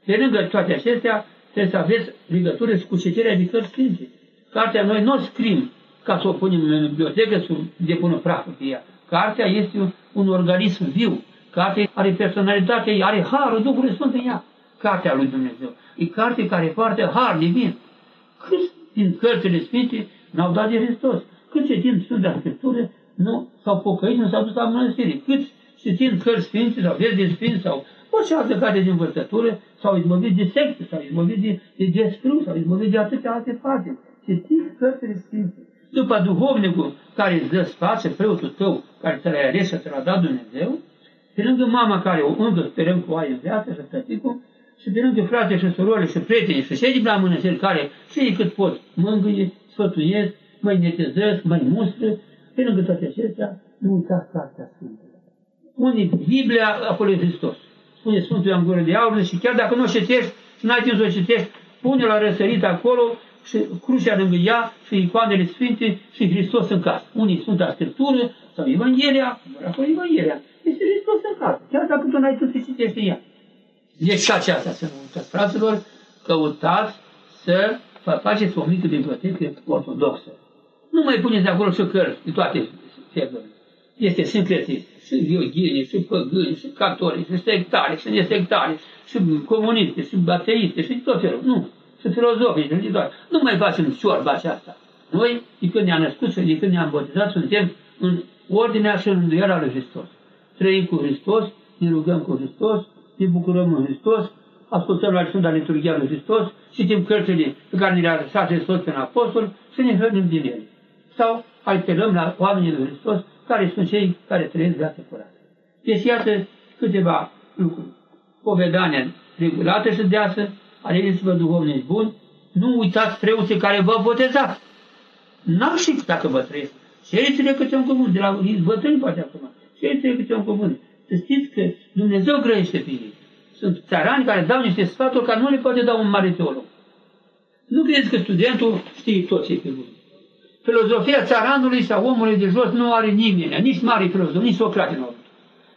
Pe lângă toate acestea, trebuie să aveți legătură și cu citirea de cărți sfinte. Cartea noi nu o scrim ca să o punem în bibliotecă, să depună praful pe ea. Cartea este un, un organism viu. Cartea are personalitate, are harul Duhului Sfânt în ea. Cartea lui Dumnezeu. E carte care poartă har divin. Câți din cărțile Sfinte n-au dat de Hristos? Câți se timp Sfânta Scriptură nu s-au pocăit, nu s-au dus la mănăstire? Câți se țin cărți Sfinte sau vieți de Sfinte sau orice altă carte de învățătură s-au izbăvit de secte, s-au izbăvit de, de descru, s-au izbăvit de atâtea alte fapte. Se țin cărțile Sfinte. După duhovnicul care îți dă spață, preotul tău care ți l-a ales și ți l-a dat Dumnezeu, pe lângă mama care o încă sperăm cu ai în viață și tăticul, și pe lângă frate și surorile și prieteni și cei din la mănăstiri care și ei cât pot mângâie, sfătuiesc, mai netezesc, mai mustră, pe lângă toate acestea, nu uitați Cartea Sfântă. Unii Biblia acolo e Hristos. Spune Sfântul Ioan Gură de Aur și chiar dacă nu o citești și n-ai timp să o citești, pune la răsărit acolo și crucea lângă ea și icoanele sfinte și Hristos în casă. Unii Sfânta Scriptură sau Evanghelia, acolo Evanghelia. Este Hristos în casă, chiar dacă tu n-ai timp să citești ea. Deci și aceasta să nu uitați, fraților, căutați să faceți o mică bibliotecă ortodoxă. Nu mai puneți acolo și cărți de toate felurile. Este sincretist, și viogini, și păgâni, și catolici, și sectari, și nesectari, și comuniste, și ateiste, și tot felul. Nu, și filozofii, și toate. Nu mai facem ciorba aceasta. Noi, de când ne-am născut și de când ne-am botezat, suntem în ordinea și în înduiala lui Hristos. Trăim cu Hristos, ne rugăm cu Hristos, ne bucurăm în Hristos, ascultăm la Sfânta Liturghia lui Hristos, citim cărțile pe care ne le-a lăsat Hristos prin Apostol și ne hrănim din ele. Sau alterăm la oamenii lui Hristos, care sunt cei care trăiesc viața curată. Deci iată câteva lucruri. Povedania regulată și deasă, alegeți-vă duhovnici buni, nu uitați preoții care vă botezați. N-am și dacă vă trăiesc. Cereți-le câte un cuvânt, de la bătrâni poate acum. Cereți-le câte un cuvânt să știți că Dumnezeu grăiește pe ei. Sunt țarani care dau niște sfaturi care nu le poate da un mare teolog. Nu credeți că studentul știe tot ce e pe lume. Filozofia țaranului sau omului de jos nu are nimeni, nici mare filozof, nici Socrate nu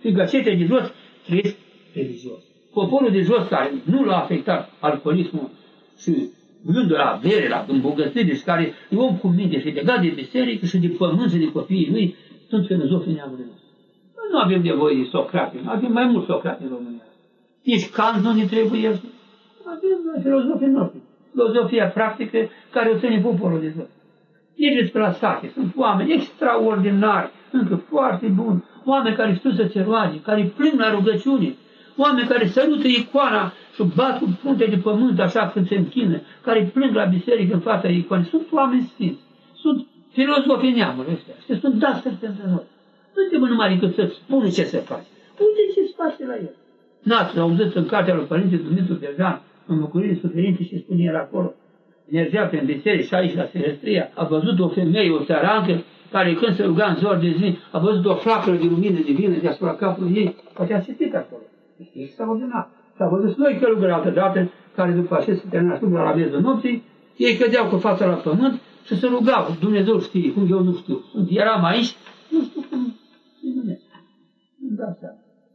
Fiindcă aceștia de jos trăiesc religios. Poporul de jos care nu l-a afectat alcoolismul și gândul la avere, la îmbogățire și care e om cu minte și legat de biserică și de pământ și de copiii lui, sunt filozofii neamului nostru. Nu avem nevoie de Socrate, avem mai mult Socrate în România. Nici Kant nu ne trebuie. Avem filozofii noștri. Filozofia practică care o ține poporul de jos. Mergeți pe la sate, sunt oameni extraordinari, încă foarte buni, oameni care știu să se roage, care plâng la rugăciune, oameni care sărută icoana și bat cu frunte de pământ așa când se închină, care plâng la biserică în fața icoanei. Sunt oameni sfinți, sunt filozofii neamului ăștia și sunt dascări pentru noi. Nu trebuie numai decât să spune ce se face. Uite ce se face la el. N-ați auzit în cartea lui Părinte Dumitru Bergan, în bucurie suferințe și spune el acolo. Mergea prin biserică și aici la Silestria, a văzut o femeie, o țarancă, care când se ruga în zor de zi, a văzut o flacără de lumină divină deasupra capului ei, poate a citit acolo. Este extraordinar. S-a văzut și noi călugări altă dată, care după aceea se termina sub la miezul nopții, ei cădeau cu fața la pământ și se rugau. Dumnezeu știe, cum eu nu știu. Eram aici, nu știu cum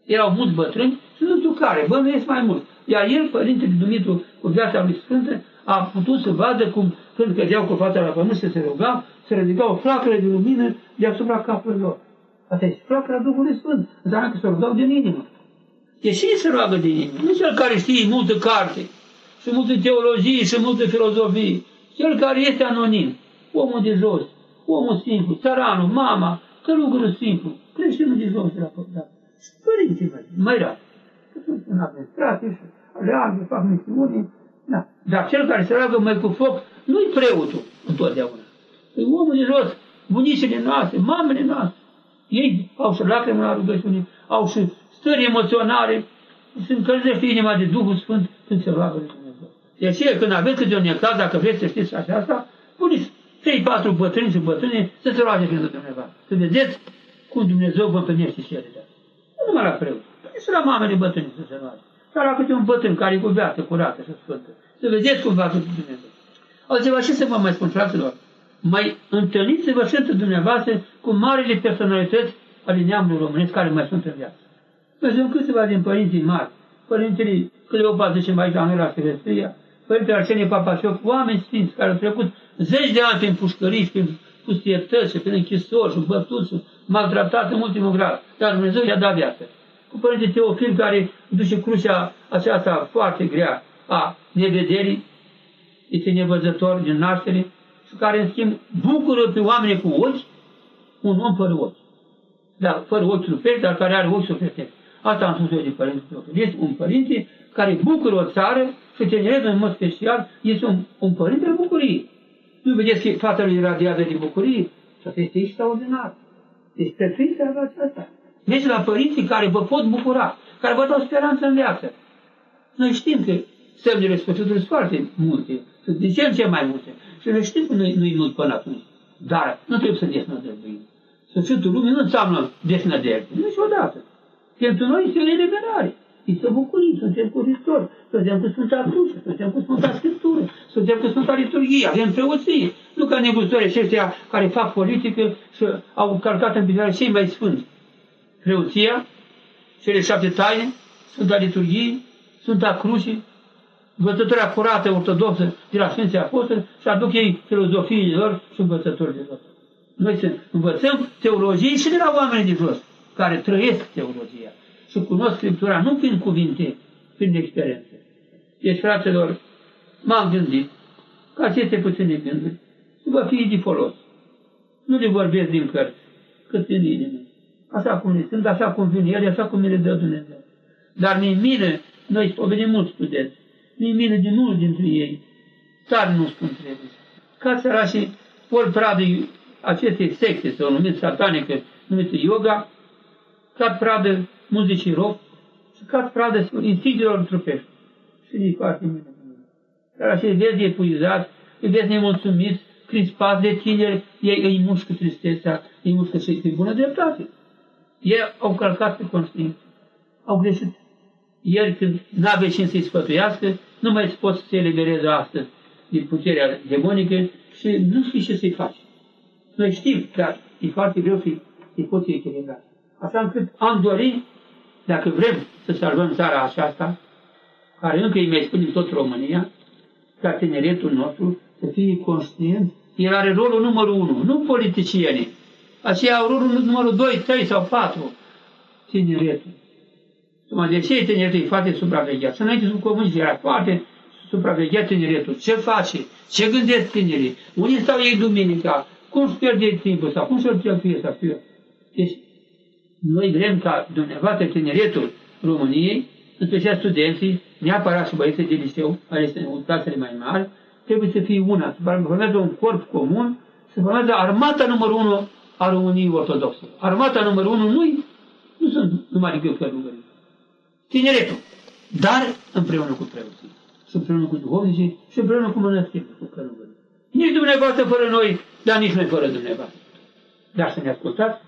erau mulți bătrâni și nu știu care, bănuiesc mai mult. Iar el, Părintele Dumitru, cu viața lui Sfântă, a putut să vadă cum, când cădeau cu fața la pământ și se rugau, se ridica o flacără de lumină deasupra capului lor. Asta este flacăra Duhului Sfânt. Înseamnă că se rugau din inimă. E cine se roagă din inimă? Nu cel care știe multă carte și multă teologie și multă filozofie. Cel care este anonim, omul de jos, omul simplu, țăranul, mama, călugărul simplu, creștinul de jos de la păcat. Părinții mei, mai rar. Că sunt în administrație și aleagă, fac misiuni, Da. Dar cel care se roagă mai cu foc, nu-i preotul întotdeauna. E omul de jos, bunicile noastre, mamele noastre. Ei au și lacrimi la rugăciune, au și stări emoționale, se încălzește inima de Duhul Sfânt când se roagă de Dumnezeu. De aceea, când aveți câte un necaz, dacă vreți să știți așa asta, puneți trei, patru bătrâni și bătrâni să se roage pentru Dumnezeu. Să vedeți cum Dumnezeu vă împlinește cererea. Nu numai la preot. Puneți la mamele bătrâni să se roage. Dar la câte un bătrân care e cu viață curată și sfântă. Să vedeți cum va fi Dumnezeu. Altceva ce să vă mai spun, fraților? Mai întâlniți-vă și între dumneavoastră cu marile personalități ale neamului românesc care mai sunt în viață. Văzăm câțiva din părinții mari, părintele Cleopa, zicem aici, la Silvestria, Părintele Arsenie Papacioc, oameni sfinți care au trecut zeci de ani prin pușcării și prin pustietăți și prin închisori și bătuți și maltratat în ultimul grad. Dar Dumnezeu i-a dat viață. Cu Părintele Teofil care duce crucea aceasta foarte grea a nevederii, este nevăzător din naștere și care, în schimb, bucură pe oameni cu ochi, un om fără ochi. Da, fără ochi sufletești, dar care are ochi sufletești. Asta am spus eu de Părinte Teofil. Este un părinte care bucură o țară și tineretul în mod special este un, un părinte de bucurie. Nu vedeți că fata lui radiază de bucurie? Și asta este extraordinar. Deci prețuiți asta. Deci la părinții care vă pot bucura, care vă dau speranță în viață. Noi știm că semnele sfârșitului sunt foarte multe, sunt de ce în ce mai multe. Și noi știm că nu, nu-i mult până atunci. Dar nu trebuie să desnădăjduim. Sfârșitul lumii nu înseamnă desnădejde, niciodată. Pentru noi este o eliberare. Este o bucurie, suntem cu Hristos, suntem cu Sfânta Cruce, suntem cu Sfânta Scriptură, suntem cu Sfânta Liturghie, avem preoție. Nu ca negustorii aceștia care fac politică și au calcat în picioare cei mai sfânti. Preoția, cele șapte taine, Sfânta Liturghie, Sfânta Cruce, învățătura curată ortodoxă de la Sfinții Apostoli și aduc ei filozofiile lor și învățătorile lor. Noi să învățăm teologie și de la oamenii de jos, care trăiesc teologia și cunosc Scriptura nu prin cuvinte, prin experiență. Deci, fraților, m-am gândit ca aceste puține gânduri să vă fie de folos. Nu le vorbesc din cărți, cât din inimă. Așa cum le sunt, așa cum vin ele, așa cum mi le dă Dumnezeu. Dar mi mine, noi o venim mulți studenți, mi mine de mulți dintre ei, tare nu spun trebuie. Ca sărașii ori pradă acestei secte, sau numit satanică, numită yoga, ca pradă muzicii rock și ca pradă instinctelor trupești. Și nici foarte mine. Dar așa îi vezi epuizat, îi vezi nemulțumit, crispat de tineri, ei îi mușcă tristețea, îi mușcă și pe bună dreptate. Ei au călcat pe conștiință, au greșit. Ieri când n-avea cine să-i sfătuiască, nu mai poți să se elibereze astăzi din puterea demonică și nu știi ce să-i faci. Noi știm că e foarte greu să-i poți echilibra. Așa încât am dorit dacă vrem să salvăm țara aceasta, care încă îi mai spune tot România, ca tineretul nostru să fie conștient, el are rolul numărul unu, nu politicienii. Aceia au rolul numărul 2, 3 sau 4, tineretul. Numai de ce tineretul e foarte supravegheat? Să înainte sub comunism era foarte supravegheat tineretul. Ce face? Ce gândesc tinerii? Unde stau ei duminica? Cum își pierde timpul? Sau cum să-l cheltuie? Sau Deci noi vrem ca dumneavoastră tineretul României, în special studenții, neapărat și băieții de liceu, care este în clasele mai mari, trebuie să fie una, să formează un corp comun, să formează armata numărul unu a României Ortodoxe. Armata numărul unu nu nu sunt numai de călugării. Tineretul, dar împreună cu preoții, și împreună cu duhovnicii, și împreună cu mănăstirii, cu călugării. Nici dumneavoastră fără noi, dar nici noi fără dumneavoastră. Dar să ne ascultați,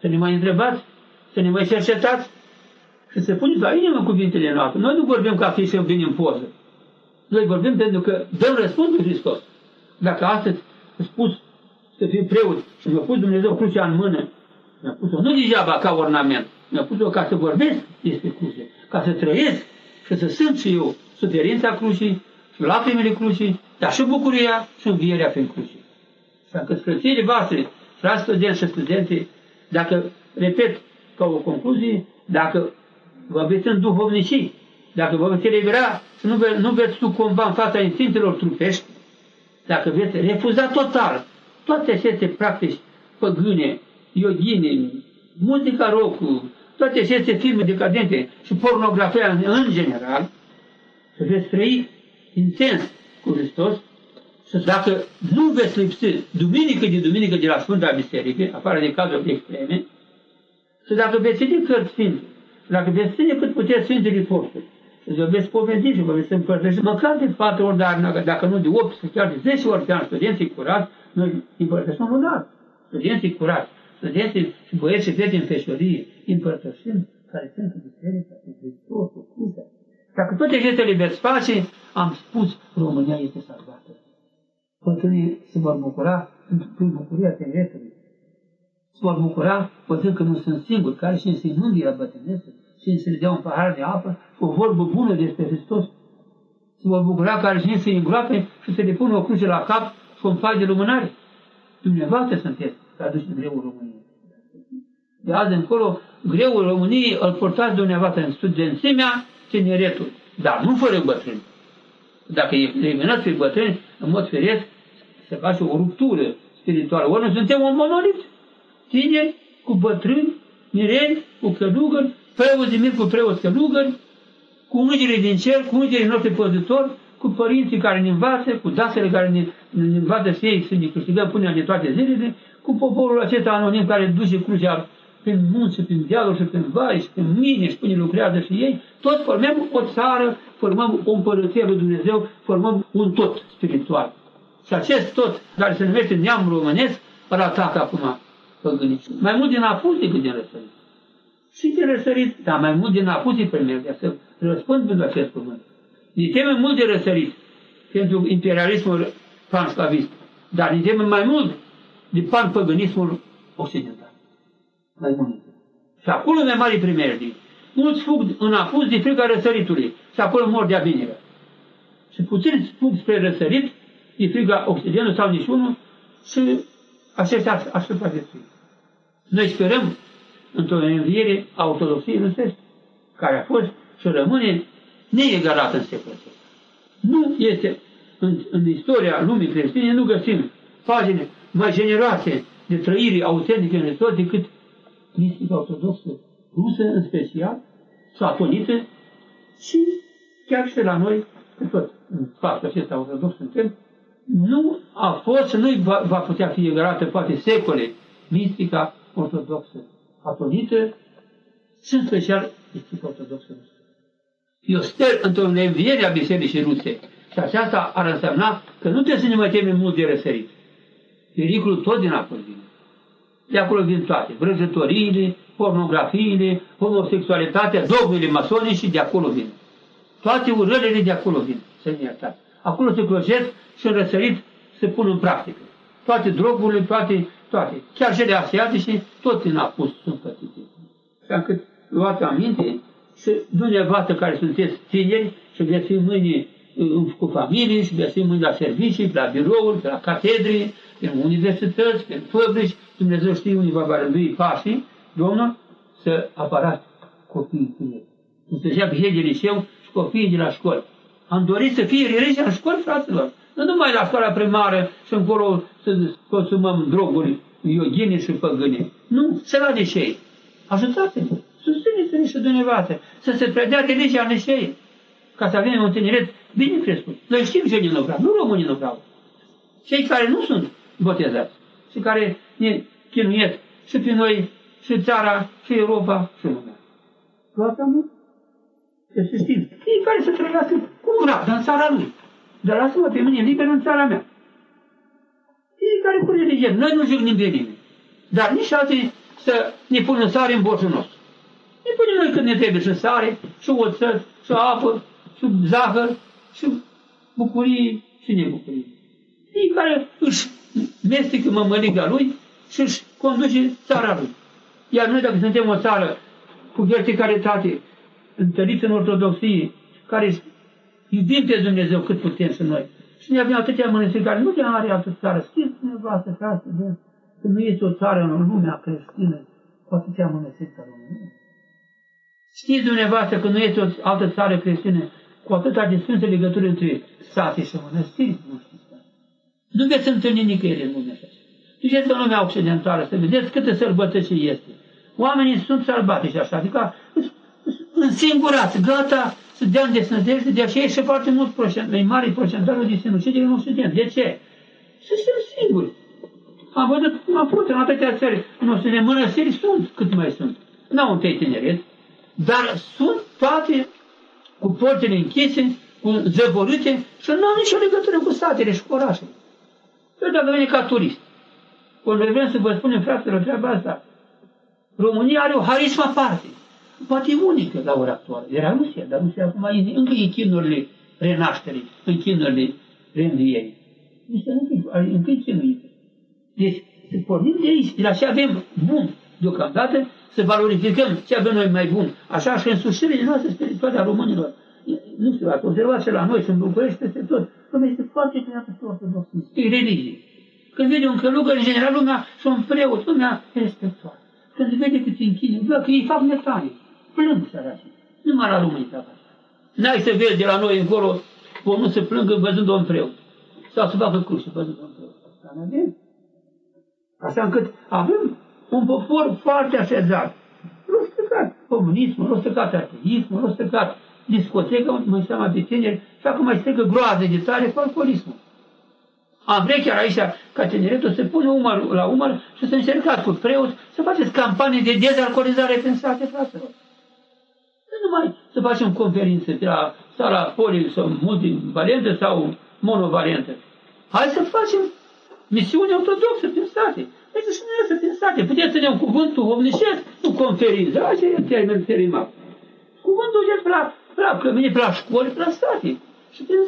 să ne mai întrebați să ne mai cercetați și să puneți la inimă cuvintele noastre. Noi nu vorbim ca fi să vin în poză. Noi vorbim pentru că dăm răspuns lui Hristos. Dacă astăzi a spus să fii preot și mi-a pus Dumnezeu crucea în mână, mi-a pus-o nu degeaba ca ornament, mi-a pus-o ca să vorbesc despre cruce, ca să trăiesc și să simt și eu suferința crucii și lacrimile crucii, dar și bucuria și învierea prin cruce. Și dacă frățiile voastre, frați studenți și studente, dacă, repet, ca o concluzie, dacă vă veți înduhovnici, dacă vă veți elibera și nu, ve, nu veți sucumba în fața instinctelor trupești, dacă veți refuza total toate aceste practici păgâne, iogine, muzica rock, toate aceste filme decadente și pornografia în, în general, să veți trăi intens cu Hristos, să dacă nu veți lipsi duminică de duminică de la Sfânta Biserică, afară de cazuri extreme, să dacă veți citi cărți sfinte, dacă veți ține cât puteți Sfintele Posturi, și vă veți povesti și vă veți împărtăși, măcar de patru ori, dar dacă nu de opt, chiar de zece ori pe an, studenții curați, noi împărtășim un dat. Studenții curați, studenții și băieți și fete în feșorie, împărtășim care sunt în biserica, cu Hristosul, crucea. Dacă toate acestele veți face, am spus, România este salvată. Bătrânii se vor bucura prin bucuria tineretului. Se vor bucura văzând că nu sunt singuri, care și se mândri la bătrânețe, și să le dea un pahar de apă, o vorbă bună despre Hristos. Se vor bucura care și să îngroape și să le pună o cruce la cap și un pai de lumânare. Dumneavoastră sunteți că aduce greul României. De azi încolo, greul României îl portați dumneavoastră în studențimea, tineretul, dar nu fără bătrâni. Dacă eliminați pe bătrâni, în mod firesc, se face o ruptură spirituală. Ori noi suntem un monolit. Tineri cu bătrâni, mirenți, cu călugări, preoți de cu preoți călugări, cu îngerii din cer, cu îngerii noștri păzitori, cu părinții care ne învață, cu dasele care ne, ne învață și ei să ne câștigăm până de toate zilele, cu poporul acesta anonim care duce crucea prin munți, prin dealuri și prin vai și prin mine și până lucrează și ei, toți formăm o țară, formăm o împărăție lui Dumnezeu, formăm un tot spiritual. Și acest tot, care se numește neam românesc, îl atacă acum păgânicii. Mai mult din apus decât din răsărit. Și din răsărit, dar mai mult din apus îi primește, să răspund pentru acest cuvânt. Ne teme mult de răsărit pentru imperialismul panslavist, dar ne teme mai mult de pan-păgânismul occidental. Mai mult. Și acolo mai mari primejdii. Mulți fug în apus de frica răsăritului și acolo mor de abinere. Și puțin fug spre răsărit de frica Occidentul sau niciunul și aceștia aș supraviețui. Noi sperăm într-o înviere a ortodoxiei rusești, care a fost și rămâne neegalată în secolul acesta. Nu este în, în istoria lumii creștine, nu găsim pagine mai generoase de trăire autentică în Hristos decât mistica ortodoxă rusă în special, satonită și chiar și la noi, că tot în spațiul acesta ortodox suntem, nu a fost și nu va, va putea fi egalată poate secole mistica ortodoxă catolică și în special mistica ortodoxă rusă. Eu sper într-o neviere a bisericii ruse și aceasta ar însemna că nu trebuie să ne mai temem mult de răsărit. Pericolul tot din acolo vine. De acolo vin toate. Vrăjătoriile, pornografiile, homosexualitatea, dogmele masonice, de acolo vin. Toate urările de acolo vin, să ne iertați. Acolo se clojesc și în răsărit se pun în practică. Toate drogurile, toate, toate. Chiar cele asiatice, tot în apus sunt pățite. Și am cât luați aminte și dumneavoastră care sunteți tineri și veți fi mâine cu familie și veți fi mâine la servicii, la birouri, la catedri, în universități, în fabrici, Dumnezeu știe unde va rândui pașii, Domnul, să apărați copiii tineri. Înțelegea fie de liceu și copiii de la școală. Am dorit să fie religia în școli, fraților. Nu numai la școala primară și încolo să consumăm droguri, ioghine și păgâne. Nu, să la licei. Ajutați-ne, susțineți-ne și dumneavoastră, să se predea religia în licei, ca să avem un tineret bine crescut. Noi știm ce nu vreau, nu românii nu vreau. Cei care nu sunt botezați și care ne chinuiesc și pe noi, și țara, și Europa, și lumea. Toată mult. Să știm. Fiecare să trăiască cum vrea, dar în țara lui. Dar lasă-mă pe mine liber în țara mea. Fiecare cu religie. Noi nu jignim de nimeni. Dar nici alții să ne pună sare în boșul nostru. Ne punem noi când ne trebuie și sare, și oțet, și apă, și zahăr, și bucurii și nebucurii. Fiecare își mestecă mămăliga lui și își conduce țara lui. Iar noi, dacă suntem o țară cu verticalitate, întăriți în ortodoxie, care iubim pe Dumnezeu cât putem și noi. Și ne avem atâtea mănăstiri care nu ne are altă țară. Știți dumneavoastră, frate, că nu este o țară în lumea creștină cu atâtea mănăstiri ca România. Știți dumneavoastră că nu este o altă țară creștină cu atâta de sfântă legătură între sate și mănăstiri? Nu știți. Nu veți întâlni nicăieri în lumea aceasta. Duceți în lumea occidentală să vedeți câte sărbătăți este. Oamenii sunt sărbatici așa, adică însingurați, gata să dea în desnădejde, de aceea și foarte mult procent, mai mare procentajul de sinucidere în Occident. De ce? Să sunt singuri. Am văzut cum a fost în atâtea țări. În Occident, mănăstiri sunt, cât mai sunt. N-au întâi tineret, dar sunt toate cu portele închise, cu zăvorâte și nu au nicio legătură cu satele și cu orașele. Eu dacă vine ca turist, când vrem să vă spunem, fraților, treaba asta, România are o harismă aparte, poate unică la ora actuală. Era Rusia, dar Rusia acum e, încă e chinurile renașterii, în chinurile reînvierii. Rusia încă, încă e chinuită. Deci, să pornim de aici, de la ce avem bun deocamdată, să valorificăm ce avem noi mai bun. Așa și însușirile noastre spirituale a românilor. Nu știu, ați observat și la noi și în București peste tot. Lumea este foarte creată pe ortodoxie. E religie. Când vede un călugăr, în general, lumea și un preot, lumea respectoare. Când vede că ți închine, bă, că ei fac metale. Plâng săracii. Numai la români fac asta. N-ai să vezi de la noi încolo omul să plângă văzând un preot. Sau să facă cruce văzând un preot. Asta nu avem. Așa încât avem un popor foarte așezat. Rostecat comunismul, rostecat ateismul, rostecat discotecă, mă seama de tineri, și acum mai strică groază de tare cu alcoolismul. Am vrea chiar aici ca tineretul să pune umăr la umăr și să încercați cu preot să faceți campanii de dezalcoolizare prin sate, fraților. Nu numai să facem conferințe de la sala poli sau multivariantă sau monovariantă. Hai să facem misiune ortodoxă prin state. Hai să și prin state. Puteți să ne un cuvântul omnișesc, nu conferință. Așa e termen terimat. Cuvântul e la, la, că vine la școli, la state. Și prin,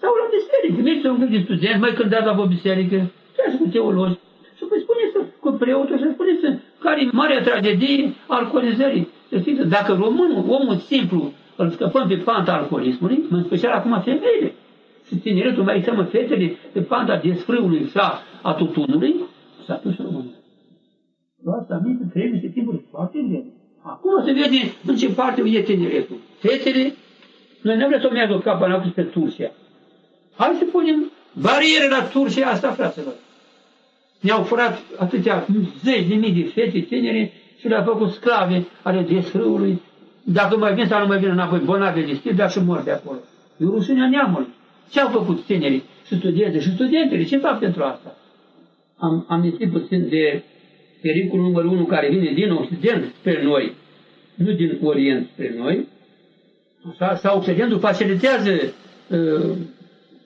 sau la biserică. Mergi să un de studenți, mai când la o biserică, chiar și cu teologi. Și păi spuneți cu preotul și spuneți care e marea tragedie alcoolizării. Să știți, dacă românul, omul simplu, îl scăpăm pe panta alcoolismului, în special acum femeile, și tineretul mai seamă fetele pe panta desfrâului sau a tutunului, s-a dus România. Luați aminte, trebuie să timpuri foarte grele. Acum se vede în ce parte e tineretul. Fetele, noi nu vrem să o meargă capul în pe Turcia. Hai să punem bariere la Turcia asta, fraților. Ne-au furat atâtea zeci de mii de fete tinere și le-au făcut sclave ale desfrâului. Dacă mai vin sau nu mai vin înapoi, bolnavi de stil, dar și mor de acolo. E rușinea neamului. Ce au făcut tinerii și studenții și studentele? Ce fac pentru asta? Am amintit puțin de pericolul numărul unu care vine din Occident spre noi, nu din Orient spre noi, așa, sau Occidentul facilitează uh,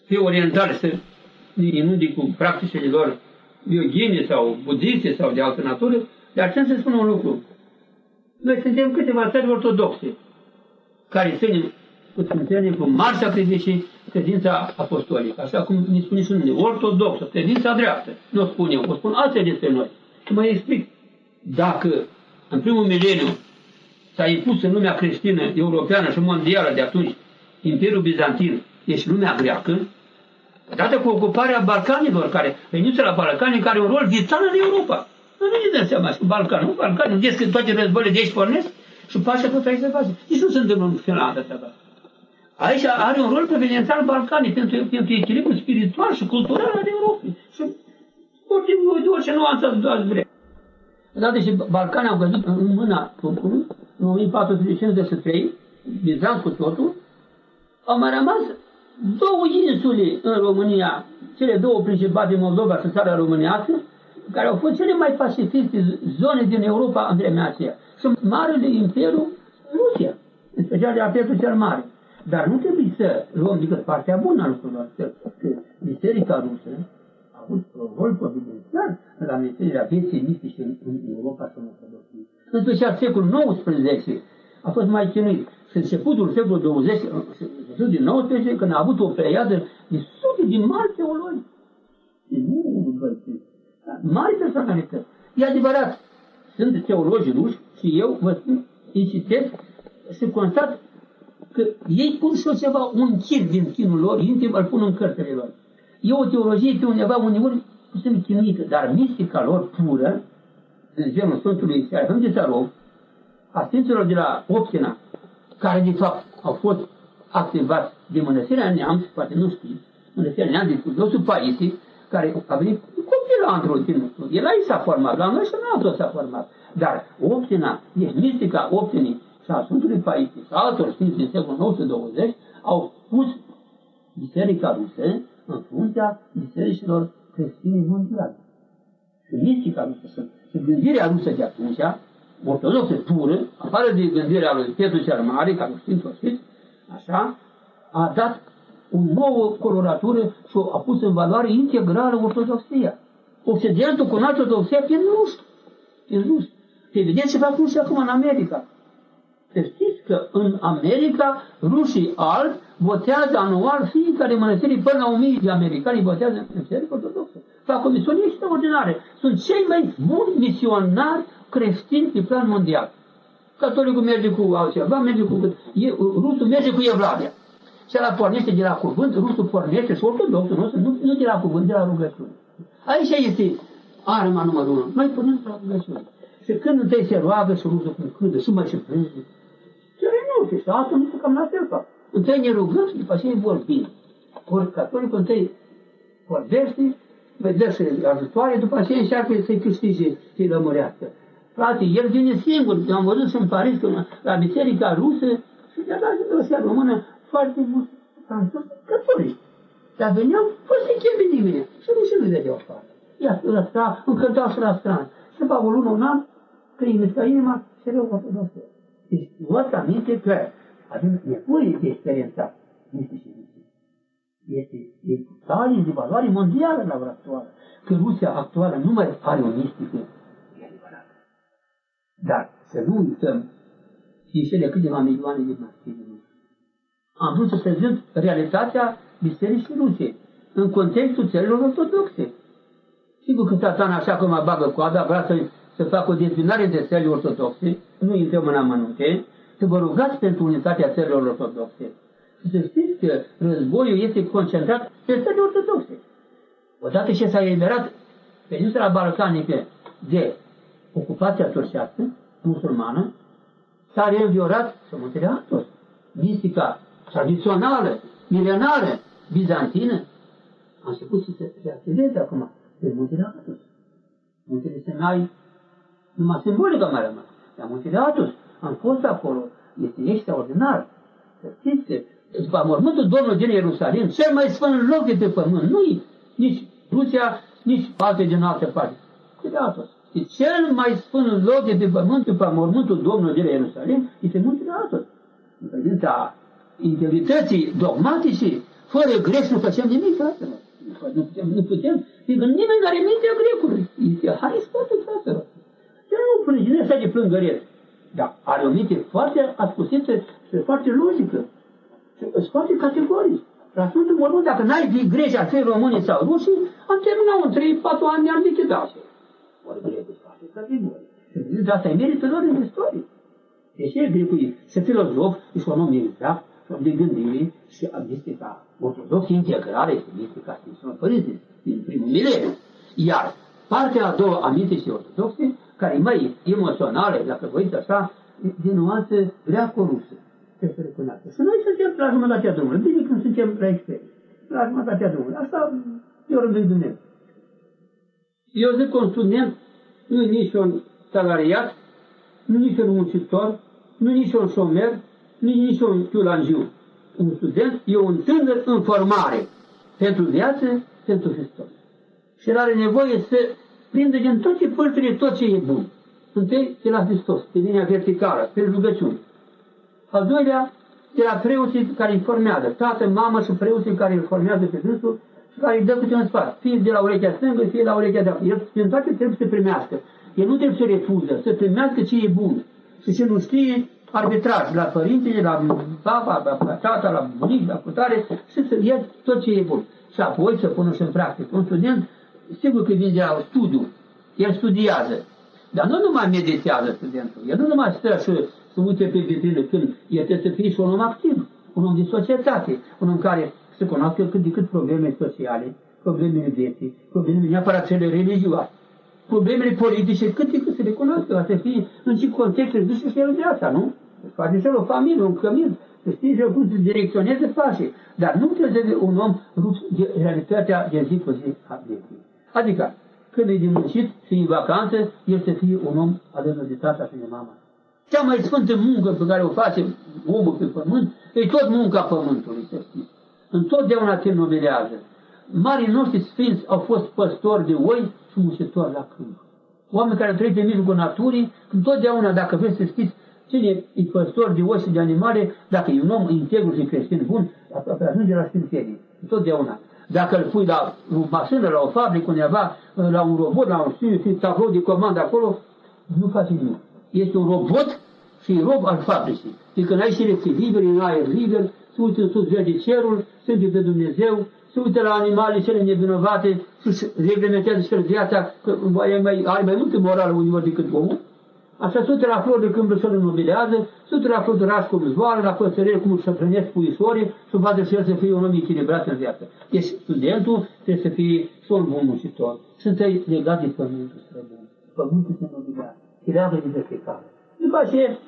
pe orientali să inunde cu practicile lor biogine sau budiste sau de altă natură, dar ce să spun un lucru. Noi suntem câteva țări ortodoxe care ținem cu sfințenie, cu mari sacrificii, credința apostolică, așa cum ne spune și numele, ortodoxă, credința dreaptă. Nu o spun eu, o spun alții despre noi. Și mă explic. Dacă în primul mileniu s-a impus în lumea creștină, europeană și mondială de atunci, Imperiul Bizantin, deci lumea greacă, dată cu ocuparea Balcanilor, care veniți la Balcani, care are un rol vital în Europa. Nu ne dăm seama cu Balcanul. Nu, Balcanul, unde că toate războile de aici pornesc și pacea tot aici se face. Nici nu se întâmplă în Finlanda treaba Aici are un rol providențial Balcanii pentru, pentru echilibru spiritual și cultural al Europei. Și orice, de orice nuanță ați vrea. Odată și Balcanii au căzut în mâna turcului, în 1453, Bizanț cu totul, au mai rămas două insule în România, cele două principale, Moldova și țara românească, care au fost cele mai pacifiste zone din Europa în vremea aceea. Și Marele Imperiu Rusia, în special de la Petru cel Mare. Dar nu trebuie să luăm decât partea bună a lucrurilor, că, că Biserica Rusă a avut un rol providențial în amintirirea vieții mistice în, în Europa și în Ortodoxie. În special secolul XIX a fost mai chinuit. Și începutul secolului 20, începutul din 19, când a avut o pleiadă de sute de mari teologi. Nu unul, doi, trei. Mari personalități. E adevărat, sunt teologi ruși și eu vă spun, îi citesc și constat că ei pun și ceva, un chir din chinul lor, intim îl pun în cărțile lor. E o teologie pe undeva uneori puțin chinuită, dar mistica lor pură, în genul Sfântului Serafim de Sarov, a Sfinților de la Optina, care de fapt au fost activați de Mănăstirea Neamț, poate nu știți, Mănăstirea Neamț de Cudosul Paisi, care a venit copilandru din El aici s-a format, la noi și în altul s-a format. Dar Optina, e mistica Optinii, și a Sfântului Paisie și altor sfinți din secolul 920 au pus Biserica Rusă în fruntea bisericilor creștine mondiale. Și mistica rusă sunt. Și gândirea rusă de atunci, ortodoxă pură, afară de gândirea lui Petru cel Mare, care știm să știți, așa, a dat o nouă coloratură și a pus în valoare integrală ortodoxia. Occidentul cunoaște ortodoxia prin rus. Prin rus. Evident ce fac rușii acum în America. Să știți că în America rușii albi votează anual fiecare mănăstire până la 1000 de americani votează în biserică ortodoxă. Fac o misiune extraordinare. Sunt cei mai buni misionari creștini pe plan mondial. Catolicul merge cu altceva, merge cu... Rusul merge cu Evlavia. Și la pornește de la cuvânt, rusul pornește și ortodoxul nostru, nu, nu de la cuvânt, de la rugăciune. Aici este arma numărul unu. Noi punem la rugăciune. Și când întâi se roagă și rusul cum câdă și mai și plânge, ce renunță și asta nu se cam la fel fac. Întâi ne rugăm și după aceea vorbim. Ori catolicul întâi vorbește, mai dă și ajutoare, după aceea încearcă să-i câștige, să-i lămurească. Frate, el vine singur, am văzut și în Paris, la biserica rusă, și de la Rusia română, foarte mulți francezi catolici. Dar veneau fără să cheme nimeni. Și nu și nu vedeau afară. Ia, la stra, încântau și la stran. Și după o lună, un an, că îi mișca inima, și rău ortodoxă. Deci, luați aminte că avem nevoie de experiența misticii este, este tare de valoare mondială la ora actuală. Că Rusia actuală nu mai are o mistică, e adevărat. Dar să nu uităm și cele câteva milioane de martiri am vrut să prezint realitatea Bisericii Rusiei în contextul țărilor ortodoxe. Sigur că satana așa cum mă bagă coada, vrea să, să facă o dezbinare între țările ortodoxe, nu intrăm în amănunte, să vă rugați pentru unitatea țărilor ortodoxe. Și să știți că războiul este concentrat pe țările ortodoxe. Odată ce s-a eliberat peninsula balcanică de ocupația turcească, musulmană, s-a reînviorat și muntele Atos. Mistica tradițională, milenară, bizantină, a început să se reactiveze acum pe muntele Atos. Muntele Sinai, numai simbolică mai rămas. Dar muntele Atos, am fost acolo, este extraordinar. Să știți că după mormântul Domnului din Ierusalim, cel mai sfânt loc de pe pământ, nu nici Rusia, nici alte din alte parte. Muntele Atos. Și cel mai sfânt loc de pe pământ după mormântul Domnului din Ierusalim este muntele Atos. În prezența integrității dogmatice, fără greș nu facem nimic, fraților. Nu putem, nu putem, fiindcă nimeni nu are mintea grecului. Este hai spate, fraților. Ce nu pune din așa de plângăret. Dar are o minte foarte ascuțită și foarte logică. Și foarte categoric. La Sfântul Mormânt, dacă n-ai fi greși ar fi românii sau rușii, am terminat în 3-4 ani, ne-am lichidat. Ori grecul foarte categoric. Și asta e meritul lor în istorie. Deci e grecul să filozof, econom militar, de gândire și a mistica ortodoxă integrare este mistica Sfinților Părinți din primul mileniu. Iar partea a doua a misticii ortodoxe, care e mai emoțională, dacă vă uiți așa, din nuanță greaco-rusă. Trebuie să recunoaște. Și noi suntem la jumătatea drumului. Bine când suntem la experiență. La jumătatea drumului. Asta e o rândul Dumnezeu. Eu zic că un student nu e nici un salariat, nu nici un muncitor, nu nici un șomer, nici, nici un chiulangiu. Un student e un tânăr în formare pentru viață, pentru Hristos. Și el are nevoie să prindă din toate părțile tot ce e bun. Întâi de la Hristos, pe linia verticală, pe rugăciune. Al doilea, de la preoții care îi formează, tată, mamă și preoții care îl formează pe dânsul și care îi dă câte un sfat, fie de la urechea stângă, fie la urechea dreaptă. El din toate trebuie să primească. El nu trebuie să refuză, să primească ce e bun. Și ce nu știe, arbitraj la părintele, la papa, la tata, la bunic, la putare și să ia tot ce e bun. Și apoi să pună și în practică. Un student, sigur că vine de la studiu, el studiază, dar nu numai meditează studentul, el nu numai stă și să uite pe vitrină când el trebuie să fie și un om activ, un om de societate, un om care să cunoască cât de cât probleme sociale, problemele vieții, problemele neapărat cele religioase, problemele politice, cât de cât să le cunoască, să fie în ce context își duce și el viața, nu? Face și el o familie, un cămin, să știi și cum să direcționeze face. Dar nu trebuie un om rupt de realitatea de zi cu zi a vieții. Adică, când e de muncit și în vacanță, el să fie un om alături de tata și de mama. Cea mai sfântă muncă pe care o face omul pe pământ, e tot munca pământului, să știți. Întotdeauna te nobilează. Marii noștri sfinți au fost păstori de oi și mușitori la câmp. Oameni care trăiesc în mijlocul naturii, întotdeauna, dacă vreți să știți cine e păstor de oi și de animale, dacă e un om integru și creștin bun, aproape ajunge la sfințenie. Întotdeauna. Dacă îl pui la o mașină, la o fabrică, undeva, la un robot, la un știu, tablou de comandă acolo, nu face nimic. Este un robot și rob al fabricii. Și când ai și lecții liberi, în aer liber, se uită în sus, vede cerul, simte de Dumnezeu, se uită la animale cele nevinovate și reglementează și viața, că are mai, are mai multă morală uneori decât omul. Așa sute la flori de câmp să-l înmobilează, sute la flori de raș cum zboară, la păsărel cum își hrănesc puisorii și învață și el să fie un om echilibrat în viață. Deci studentul trebuie să fie și un bun muncitor. Sunt legat de pământul străbun. Pământul se înmobilează. Chireagă de fiecare. După aceea,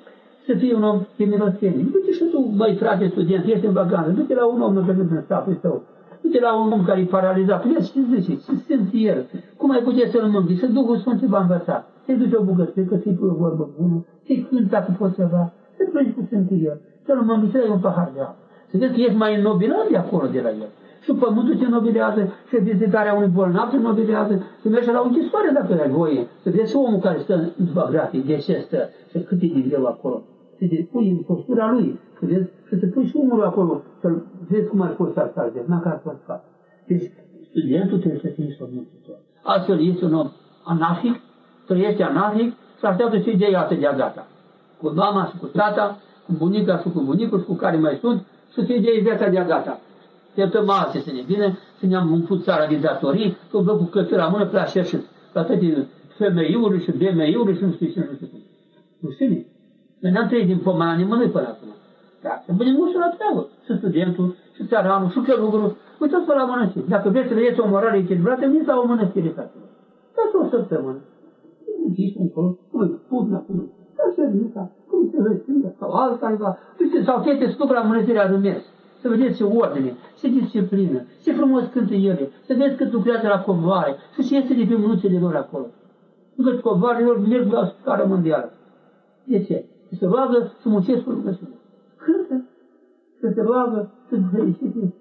să fie un om de milostenie. Du-te și tu, băi frate student, ești în vacanță, du-te la un om în în staful tău. Du-te la un om care e paralizat, vezi ce zice, ce simți el, cum ai putea să-l mângâi, să Duhul Sfânt te va învăța. Să-i duci o bucățică, să-i pui o vorbă bună, să-i cânti dacă poți ceva, să plângi cu simți el, să-l mângâi, să un pahar de apă. Să vezi că ești mai înnobilat de acolo de la el. Și pământul se nobilează, și vizitarea unui bolnav se nobilează, să mergi la o închisoare dacă ai voie, să vezi omul care stă în grafic, de ce stă, și cât e din greu acolo să te pui în postura lui, să vezi, și să pui și umărul acolo, să vezi cum ar fost să de măcar poți face. Deci, studentul trebuie să fie somnititor. Astfel este un om anarhic, trăiește anarhic și așteaptă și de iată de gata. Cu mama și cu tata, cu bunica și cu bunicul și cu care mai sunt, să fie de viața de gata. Tentăm alții să ne vină, să ne-am umplut țara din datorii, că vă cu cățul la mână, prea și la toate femeiuri și BMI-uri și nu știu ce, nu știu cum. Nu știu noi n-am trăit din pomana nimănui până acum. Da, să punem ușor la treabă. Și studentul, și țăranul, și călugărul. Uitați-vă la mănăstire. Dacă vreți să vedeți o morală echilibrată, veniți la o mănăstire, fraților. Dați o săptămână. Închiși încolo, cum e putna, cum e sărbnica, cum se răspundă, sau altcaiva. Uite, sau fete se duc la mănăstirea Rumesc. Să vedeți ce ordine, ce disciplină, ce frumos cântă ele, să vedeți cât lucrează la covoare, și ce este de pe mânuțele lor acolo. Cât covoarele lor merg la scară mondială. De ce? și se roagă să muncesc cu rugăciune. Cântă, să se roagă, să fericite.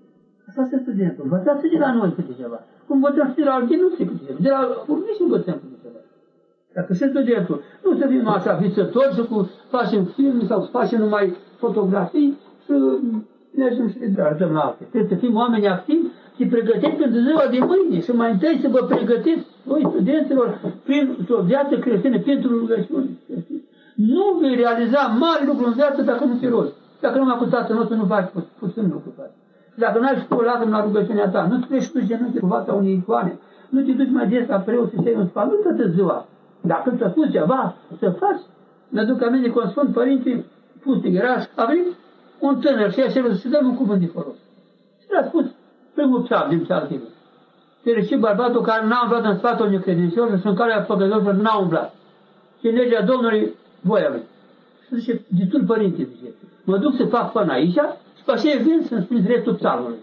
Asta este studentul. Învățați de la noi câte ceva. Cum învățăm și de la alții, nu știu câte ceva. De la urmă și învățăm câte ceva. Dacă sunt studentul, nu să fim așa visători și cu facem film sau facem numai fotografii să mergem și le arătăm la alte. Trebuie să fim oameni activi și pregătiți pentru ziua de mâine și mai întâi să vă pregătiți voi studenților prin o viață creștină pentru rugăciune. Nu vei realiza mari lucruri în viață dacă nu te rogi. Dacă nu cu tatăl nostru nu faci puțin lucru faci. Dacă nu ai știu o lacrimă la rugăciunea ta, nu treci tu genunchi cu fața unei icoane, nu te duci mai des la preot și să-i un spate, nu toată ziua. Dacă ți-a spus ceva, să faci. Ne duc aminte cu un Sfânt Părinții Pustigeraș, a venit un tânăr și a cerut să dăm un cuvânt de folos. Și a spus primul psalm din psalmul. Fericit bărbatul care n-a umblat în sfatul unui credincios și în calea făcătorilor n-a umblat. Și legea Domnului voia lui. Și zice, destul părinte, zice, mă duc să fac până aici și pe aceea vin să-mi spun restul psalmului.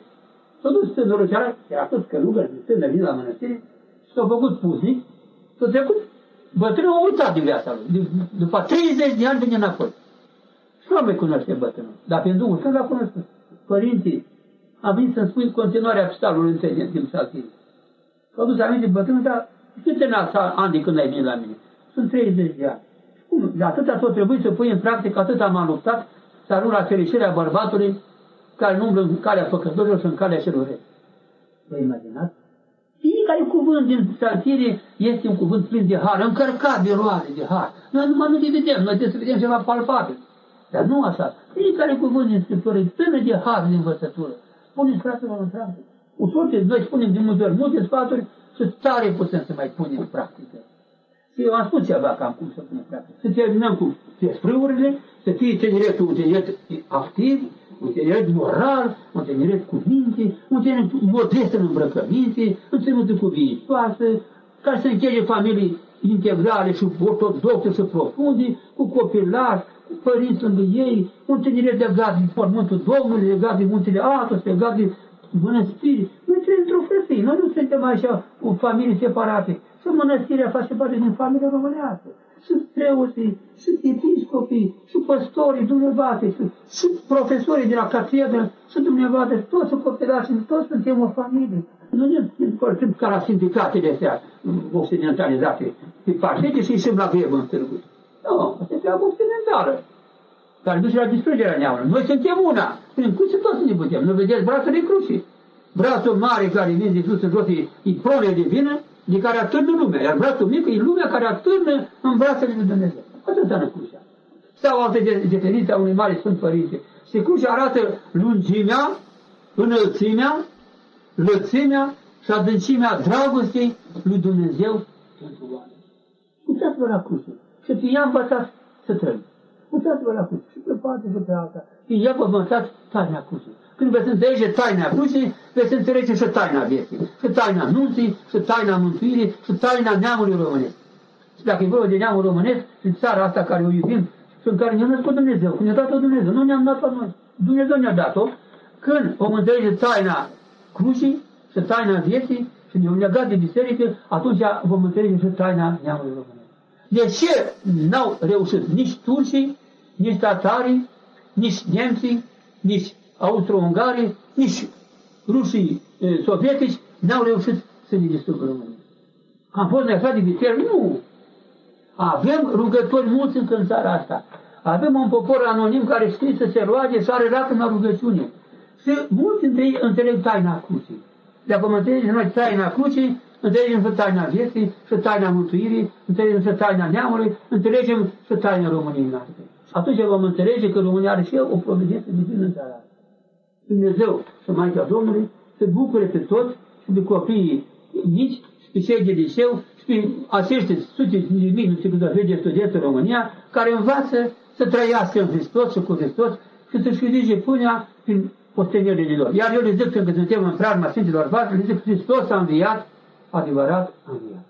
S-a dus tânărul cealaltă, era tot călugăr, de tânăr vin la mănăstire, și s-a făcut puznic, s-a trecut, bătrânul a uitat din viața lui. După 30 de ani vine înapoi. Și nu mai cunoaște bătrânul. Dar pe Duhul Sfânt l-a cunoscut. Părinții, am venit să-mi spui continuarea psalmului în timp saltirii. S-a dus aminte bătrânul, dar câte ani de când ai venit la mine? Sunt 30 de ani. Cum? De atâta tot trebuie să pui în practică, atâta m-am luptat să ajung la fericirea bărbatului care nu umblă în calea făcătorilor și în calea celor rei. Vă imaginați? Fiecare cuvânt din psaltire este un cuvânt plin de har, încărcat de roade, de har. Noi numai nu le vedem, noi trebuie să vedem ceva palpabil. Dar nu așa. Fiecare cuvânt din Scriptură e plin de har din învățătură. Puneți fraților în practică. Ușor noi spunem de multe ori multe sfaturi și tare putem să mai punem în practică. Eu am spus ceva cam cum să pune practic. Să terminăm cu desprâurile, să fie tineretul un tineret activ, un tineret moral, un tineret cu minte, un tineret modest în îmbrăcăminte, înțeleptă cu viitoase, care să încheie familii integrale și ortodoxe și profunde, cu copilași, cu părinți lângă ei, un tineret legat de pământul Domnului, legat de muntele Atos, legat de mănăstiri. Noi trăim într-o noi nu suntem așa o familie separate. Și mănăstirea face parte din familia românească. Sunt preoții, sunt episcopii, sunt păstorii dumneavoastră, sunt, sunt profesorii de la catedră, sunt dumneavoastră, toți sunt cooperați, toți suntem o familie. Nu ne împărțim ca la sindicatele astea occidentalizate, pe partide și ieșim la grevă în târgu. Nu, asta e treabă occidentală care duce la distrugerea neamului. Noi suntem una. Spunem, cum să toți ne putem? Nu vedeți brațul de cruci? Brațul mare care vine de sus în jos e, e prole de vină, de care atârnă lumea. Iar brațul mic e lumea care atârnă în brațele lui Dumnezeu. Asta înseamnă crucea. Sau alte definiții a unui mare Sfânt Părinte. Și crucea arată lungimea, înălțimea, lățimea și adâncimea dragostei lui Dumnezeu pentru oameni. Uitați-vă la cruce. Și pe ea învățați să trăiți. Uitați-vă la cruce. Și pe parte și pe alta. Și ea vă învățați taina crucii. Când veți înțelege taina crucii, veți înțelege și taina vieții, și taina nunții, și taina mântuirii, și taina neamului românesc. Și dacă e vorba de neamul românesc, și țara asta care o iubim, și în care ne-a născut Dumnezeu, când ne-a dat-o Dumnezeu, nu ne-am dat-o noi. Dumnezeu ne-a dat-o, când vom înțelege taina crucii și taina vieții și ne-am legat de biserică, atunci vom înțelege și taina neamului românesc. De ce n-au reușit nici turcii, nici tatarii, nici nemții, nici austro-ungarii, nici rușii sovietici n-au reușit să ne distrugă România. Am fost noi așa de viteri? Nu! Avem rugători mulți încă în țara asta. Avem un popor anonim care scrie să se roage și are racă în rugăciune. Și mulți dintre ei înțeleg taina crucii. Dacă mă înțelegem noi taina crucii, înțelegem și taina vieții, și taina mântuirii, înțelegem și taina neamului, înțelegem și taina României noastre. Atunci vom înțelege că România are și o providență divină în țara Dumnezeu și Maica Domnului să bucure pe toți și de copiii mici și pe cei de liceu și pe acești sute de mii, nu știu câte de studenți în România, care învață să trăiască în Hristos și cu Hristos și să-și ridice punea prin postenierile lor. Iar eu le zic că suntem în prearma Sfinților Vasile, le zic Hristos a înviat adevărat. Amin.